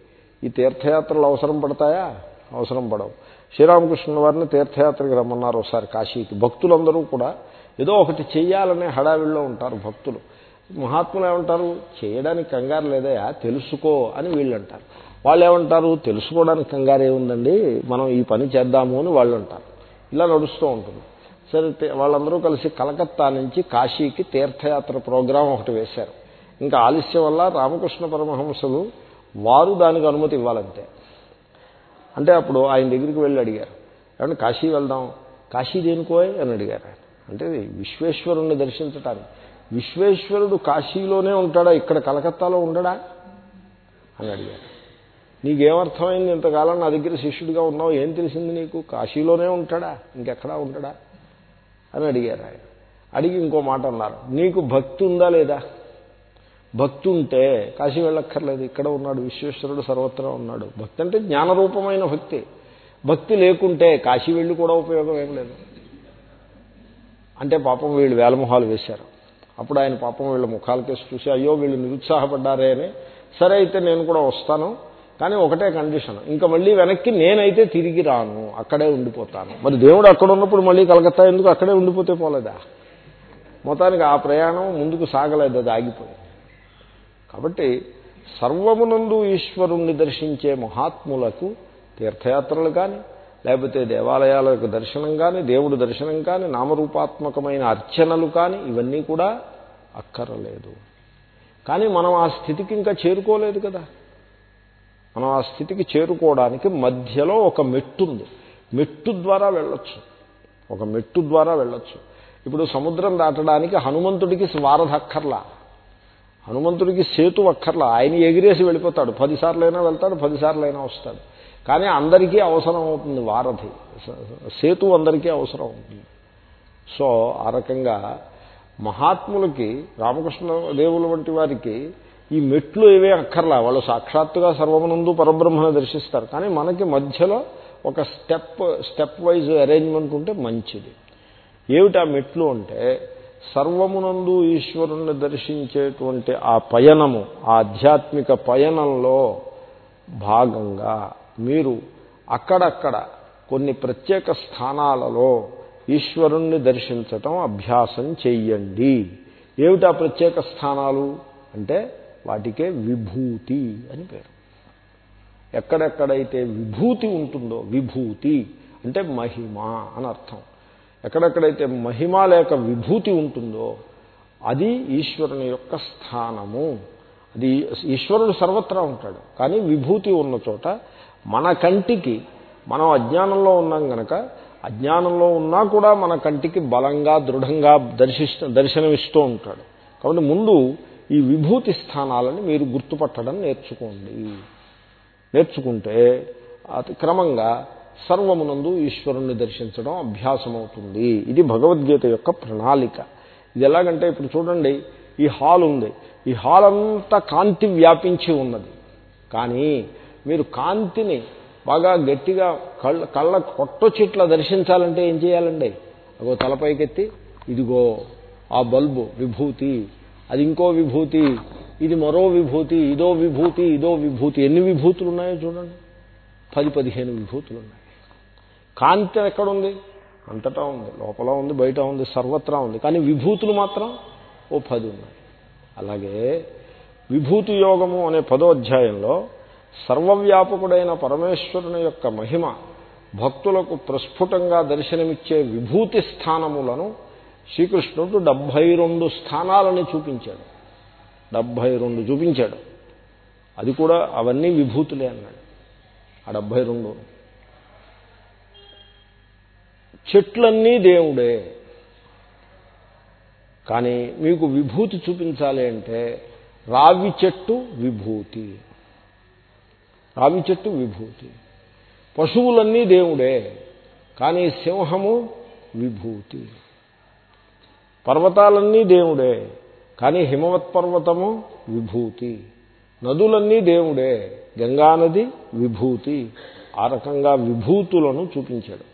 ఈ తీర్థయాత్రలు అవసరం పడతాయా? అవసరం పడవు. శ్రీరామకృష్ణ వారిని తీర్థయాత్రకి రమ్మన్నారు ఒకసారి కాశీకి. భక్తులందరూ కూడా ఏదో ఒకటి చెయ్యాలనే హడావిడిలో ఉంటారు భక్తులు. మహాత్ములు ఏమంటారు? చేయడానికి కంగారు లేదయా తెలుసుకో అని వీళ్ళు అంటారు వాళ్ళు ఏమంటారు తెలుసుకోవడానికి కంగారు ఏముందండి మనం ఈ పని చేద్దాము అని వాళ్ళు అంటారు ఇలా నడుస్తూ ఉంటుంది. సరే వాళ్ళందరూ కలిసి కలకత్తా నుంచి కాశీకి తీర్థయాత్ర ప్రోగ్రాం ఒకటి వేశారు. ఇంకా ఆలస్యం వల్ల రామకృష్ణ పరమహంసలు వారు దానికి అనుమతి ఇవ్వాలంతే. అంటే అప్పుడు ఆయన దగ్గరికి వెళ్ళి అడిగారు ఏమంటే కాశీ వెళ్దాం. కాశీ దేనికోయ్? అని అడిగారు ఆయన. అంటే విశ్వేశ్వరుణ్ణి దర్శించటానికి. విశ్వేశ్వరుడు కాశీలోనే ఉంటాడా? ఇక్కడ కలకత్తాలో ఉండడా? అని అడిగారు. నీకేమర్థమైంది? ఇంతకాలం నా దగ్గర శిష్యుడిగా ఉన్నావు. ఏం తెలిసింది నీకు? కాశీలోనే ఉంటాడా? ఇంకెక్కడా ఉంటాడా అని అడిగారు ఆయన. అడిగి ఇంకో మాట అన్నారు. నీకు భక్తి ఉందా లేదా? భక్తి ఉంటే కాశీ వెళ్ళక్కర్లేదు ఇక్కడ ఉన్నాడు విశ్వేశ్వరుడు సర్వత్రా ఉన్నాడు. భక్తి అంటే జ్ఞానరూపమైన భక్తి. భక్తి లేకుంటే కాశీ వెళ్ళి కూడా ఉపయోగం ఏం లేదు. అంటే పాపం వీళ్ళు వేలమొహాలు వేశారు. అప్పుడు ఆయన పాపం వీళ్ళ ముఖాలకేసి చూసి అయ్యో వీళ్ళు నిరుత్సాహపడ్డారే అని. సరే అయితే నేను కూడా వస్తాను. కానీ ఒకటే కండిషన్. ఇంకా మళ్ళీ వెనక్కి నేనైతే తిరిగి రాను. అక్కడే ఉండిపోతాను. మరి దేవుడు అక్కడ ఉన్నప్పుడు మళ్ళీ కలకత్తా ఎందుకు అక్కడే ఉండిపోతే పోలేదా? మొత్తానికి ఆ ప్రయాణం ముందుకు సాగలేదు అది ఆగిపోయింది. కాబట్టి సర్వమునందు ఈశ్వరుణ్ణి దర్శించే మహాత్ములకు తీర్థయాత్రలు కానీ లేకపోతే దేవాలయాలకు దర్శనం కానీ దేవుడు దర్శనం కానీ నామరూపాత్మకమైన అర్చనలు కానీ ఇవన్నీ కూడా అక్కరలేదు. కానీ మనం ఆ స్థితికి ఇంకా చేరుకోలేదు కదా. మనం ఆ స్థితికి చేరుకోవడానికి మధ్యలో ఒక మెట్టు ఉంది మెట్టు ద్వారా వెళ్ళొచ్చు. ఒక మెట్టు ద్వారా వెళ్ళొచ్చు. ఇప్పుడు సముద్రం దాటడానికి హనుమంతుడికి స్వారధక్కర్లా హనుమంతుడికి సేతు అక్కర్లా. ఆయన ఎగిరేసి వెళ్ళిపోతాడు. పదిసార్లైనా వెళ్తాడు పదిసార్లైనా వస్తాడు. కానీ అందరికీ అవసరం అవుతుంది వారధి. సేతు అందరికీ అవసరం అవుతుంది. సో ఆ రకంగా మహాత్ములకి రామకృష్ణ దేవుల వంటి వారికి ఈ మెట్లు ఏవే అక్కర్లా. వాళ్ళు సాక్షాత్తుగా సర్వమునందు పరబ్రహ్మను దర్శిస్తారు. కానీ మనకి మధ్యలో ఒక స్టెప్ స్టెప్ వైజ్ అరేంజ్మెంట్ ఉంటే మంచిది. ఆ మెట్లు అంటే సర్వమునందు ఈశ్వరుణ్ణి దర్శించేటువంటి ఆ పయనము ఆ ఆధ్యాత్మిక పయనంలో భాగంగా మీరు అక్కడక్కడ కొన్ని ప్రత్యేక స్థానాలలో ఈశ్వరుణ్ణి దర్శించటం అభ్యాసం చెయ్యండి. ఏమిటా ప్రత్యేక స్థానాలు? అంటే వాటికే విభూతి అని పేరు. ఎక్కడెక్కడైతే విభూతి ఉంటుందో విభూతి అంటే మహిమ అని అర్థం. ఎక్కడెక్కడైతే మహిమ లేక విభూతి ఉంటుందో అది ఈశ్వరుని యొక్క స్థానము. అది ఈశ్వరుడు సర్వత్రా ఉంటాడు. కానీ విభూతి ఉన్న చోట మన కంటికి మనం అజ్ఞానంలో ఉన్నాం గనక అజ్ఞానంలో ఉన్నా కూడా మన కంటికి బలంగా దృఢంగా దర్శిస్తూ దర్శనమిస్తూ ఉంటాడు. కాబట్టి ముందు ఈ విభూతి స్థానాలని మీరు గుర్తుపట్టడం నేర్చుకోండి. నేర్చుకుంటే క్రమంగా సర్వమునందు ఈశ్వరుణ్ణి దర్శించడం అభ్యాసమవుతుంది. ఇది భగవద్గీత యొక్క ప్రణాళిక. ఇది ఎలాగంటే ఇప్పుడు చూడండి ఈ హాల్ ఉంది. ఈ హాల్ అంతా కాంతి వ్యాపించి ఉన్నది. కానీ మీరు కాంతిని బాగా గట్టిగా కళ్ళ కళ్ళ కొట్టొచ్చిట్లా దర్శించాలంటే ఏం చేయాలండి? అగో తలపైకెత్తి ఇదిగో ఆ బల్బు విభూతి. అది ఇంకో విభూతి ఇది మరో విభూతి ఇదో విభూతి ఇదో విభూతి. ఎన్ని విభూతులు ఉన్నాయో చూడండి. పది పదిహేను విభూతులు ఉన్నాయి కాంతి ఎక్కడుంది? అంతటా ఉంది. లోపల ఉంది బయట ఉంది సర్వత్రా ఉంది. కానీ విభూతులు మాత్రం ఓ పది ఉన్నాయి. అలాగే విభూతి యోగము అనే పదో అధ్యాయంలో సర్వవ్యాపకుడైన పరమేశ్వరుని యొక్క మహిమ భక్తులకు ప్రస్ఫుటంగా దర్శనమిచ్చే విభూతి స్థానములను శ్రీకృష్ణుడు డెబ్భై రెండు స్థానాలని చూపించాడు. డెబ్భై రెండు చూపించాడు. అది కూడా అవన్నీ విభూతులే అన్నాడు. ఆ డెబ్భై రెండు చెట్లన్నీ దేవుడే. కానీ మీకు విభూతి చూపించాలి అంటే రావి చెట్టు విభూతి. రావి చెట్టు విభూతి. పశువులన్నీ దేవుడే కానీ సింహము విభూతి. పర్వతాలన్నీ దేవుడే కానీ హిమవత్ పర్వతము విభూతి. నదులన్నీ దేవుడే గంగానది విభూతి. ఆ రకంగా విభూతులను చూపించాడు.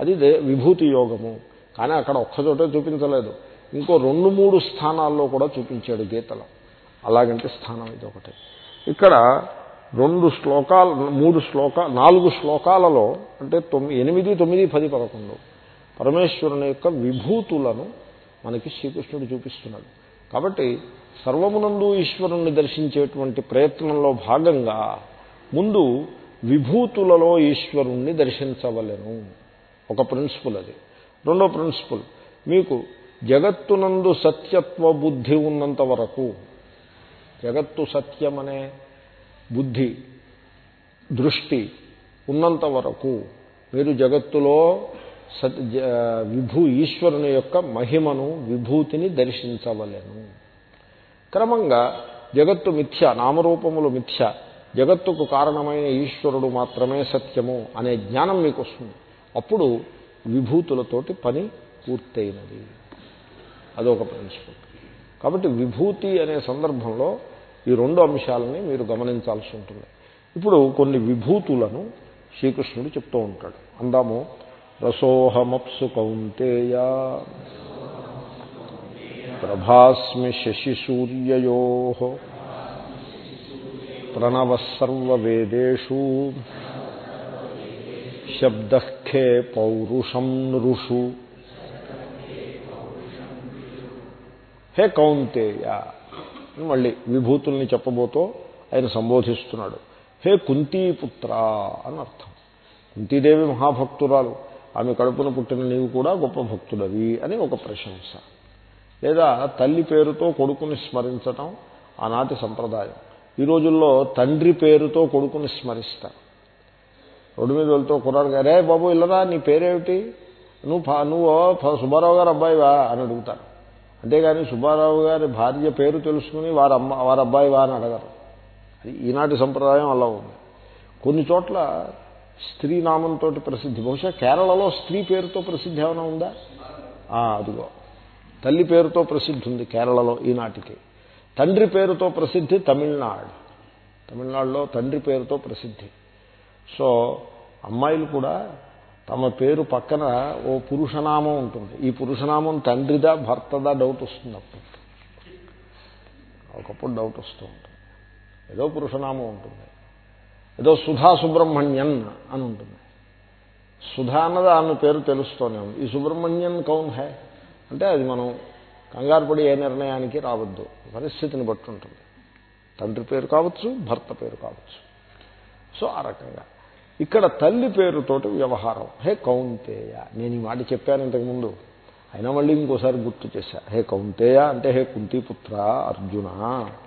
అది విభూతి యోగము. కానీ అక్కడ ఒక్కచోటే చూపించలేదు. ఇంకో రెండు మూడు స్థానాల్లో కూడా చూపించాడు గీతలో. అలాగంటే స్థానం ఇది ఒకటి. ఇక్కడ రెండు శ్లోకాలు మూడు శ్లోక నాలుగు శ్లోకాలలో అంటే తొమ్మిది ఎనిమిది తొమ్మిది పది పదకొండు పరమేశ్వరుని యొక్క విభూతులను మనకి శ్రీకృష్ణుడు చూపిస్తున్నాడు. కాబట్టి సర్వమునందు ఈశ్వరుణ్ణి దర్శించేటువంటి ప్రయత్నంలో భాగంగా ముందు విభూతులలో ఈశ్వరుణ్ణి దర్శించవలను. ఒక ప్రిన్సిపుల్ అది. రెండో ప్రిన్సిపుల్ మీకు జగత్తునందు సత్యత్వ బుద్ధి ఉన్నంత వరకు జగత్తు సత్యమనే బుద్ధి దృష్టి ఉన్నంత వరకు మీరు జగత్తులో సత్ విభూ ఈశ్వరుని యొక్క మహిమను విభూతిని దర్శించవలెను. క్రమంగా జగత్తు మిథ్య నామరూపములు మిథ్య జగత్తుకు కారణమైన ఈశ్వరుడు మాత్రమే సత్యము అనే జ్ఞానం మీకు వస్తుంది అప్పుడు విభూతులతోటి పని పూర్తయినది. అదొక ప్రిన్సిపల్ కాబట్టి విభూతి అనే సందర్భంలో ఈ రెండు అంశాలని మీరు గమనించాల్సి ఉంటుంది. ఇప్పుడు కొన్ని విభూతులను శ్రీకృష్ణుడు చెప్తూ ఉంటాడు. అందాము రసోహమప్సు కౌంతేయ ప్రభాస్మి శశిసూర్యయో ప్రణవసర్వేదేషు శబ్దఖే పౌరుషం నృషు. హే కౌంతేయ. మళ్ళీ విభూతుల్ని చెప్పబోతూ ఆయన సంబోధిస్తున్నాడు. హే కుంతీపుత్ర అని అర్థం. కుంతీదేవి మహాభక్తురాలు. ఆమె కడుపున పుట్టిన నీవు కూడా గొప్ప భక్తుడవి అని ఒక ప్రశంస. లేదా తల్లి పేరుతో కొడుకుని స్మరించటం ఆనాటి సంప్రదాయం. ఈ రోజుల్లో తండ్రి పేరుతో కొడుకుని స్మరిస్తారు. రోడ్డు మీద వెళ్తూ కుర్రాడు గారే బాబు ఇల్లరా నీ పేరేమిటి? నువ్వు నువ్వు సుబ్బారావు గారు అబ్బాయివా అని అడుగుతారు. అంతేగాని సుబ్బారావు గారి భార్య పేరు తెలుసుకుని వారి అమ్మ వారి అబ్బాయివా అని అడగరు. అది ఈనాటి సంప్రదాయం అలా ఉంది. కొన్ని చోట్ల స్త్రీ నామంతో ప్రసిద్ధి బహుశా కేరళలో స్త్రీ పేరుతో ప్రసిద్ధి ఏమైనా ఉందా? అదిగో. తల్లి పేరుతో ప్రసిద్ధి ఉంది కేరళలో ఈనాటికి. తండ్రి పేరుతో ప్రసిద్ధి తమిళనాడు. తమిళనాడులో తండ్రి పేరుతో ప్రసిద్ధి. సో అమ్మాయిలు కూడా తమ పేరు పక్కన ఓ పురుషనామం ఉంటుంది. ఈ పురుషనామం తండ్రిదా భర్తదా డౌట్ వస్తుంది అప్పుడు. ఒకప్పుడు డౌట్ వస్తూ ఉంటుంది. ఏదో పురుషనామం ఉంటుంది. ఏదో సుధా సుబ్రహ్మణ్యన్ అని ఉంటుంది. సుధా అన్నది ఆమె పేరు తెలుస్తూనే ఉంది. ఈ సుబ్రహ్మణ్యన్ కౌన్ హై? అంటే అది మనం కంగారు పడి ఏ నిర్ణయానికి రావద్దు. పరిస్థితిని బట్టి ఉంటుంది. తండ్రి పేరు కావచ్చు భర్త పేరు కావచ్చు. సో ఆ రకంగా. ఇక్కడ తల్లి పేరుతోటి వ్యవహారం. హే కౌంతేయ నేను ఈ మాట చెప్పాను ఇంతకుముందు. అయినా మళ్ళీ ఇంకోసారి గుర్తు చేశా. హే కౌంతేయ అంటే హే కుంతిపుత్ర అర్జున.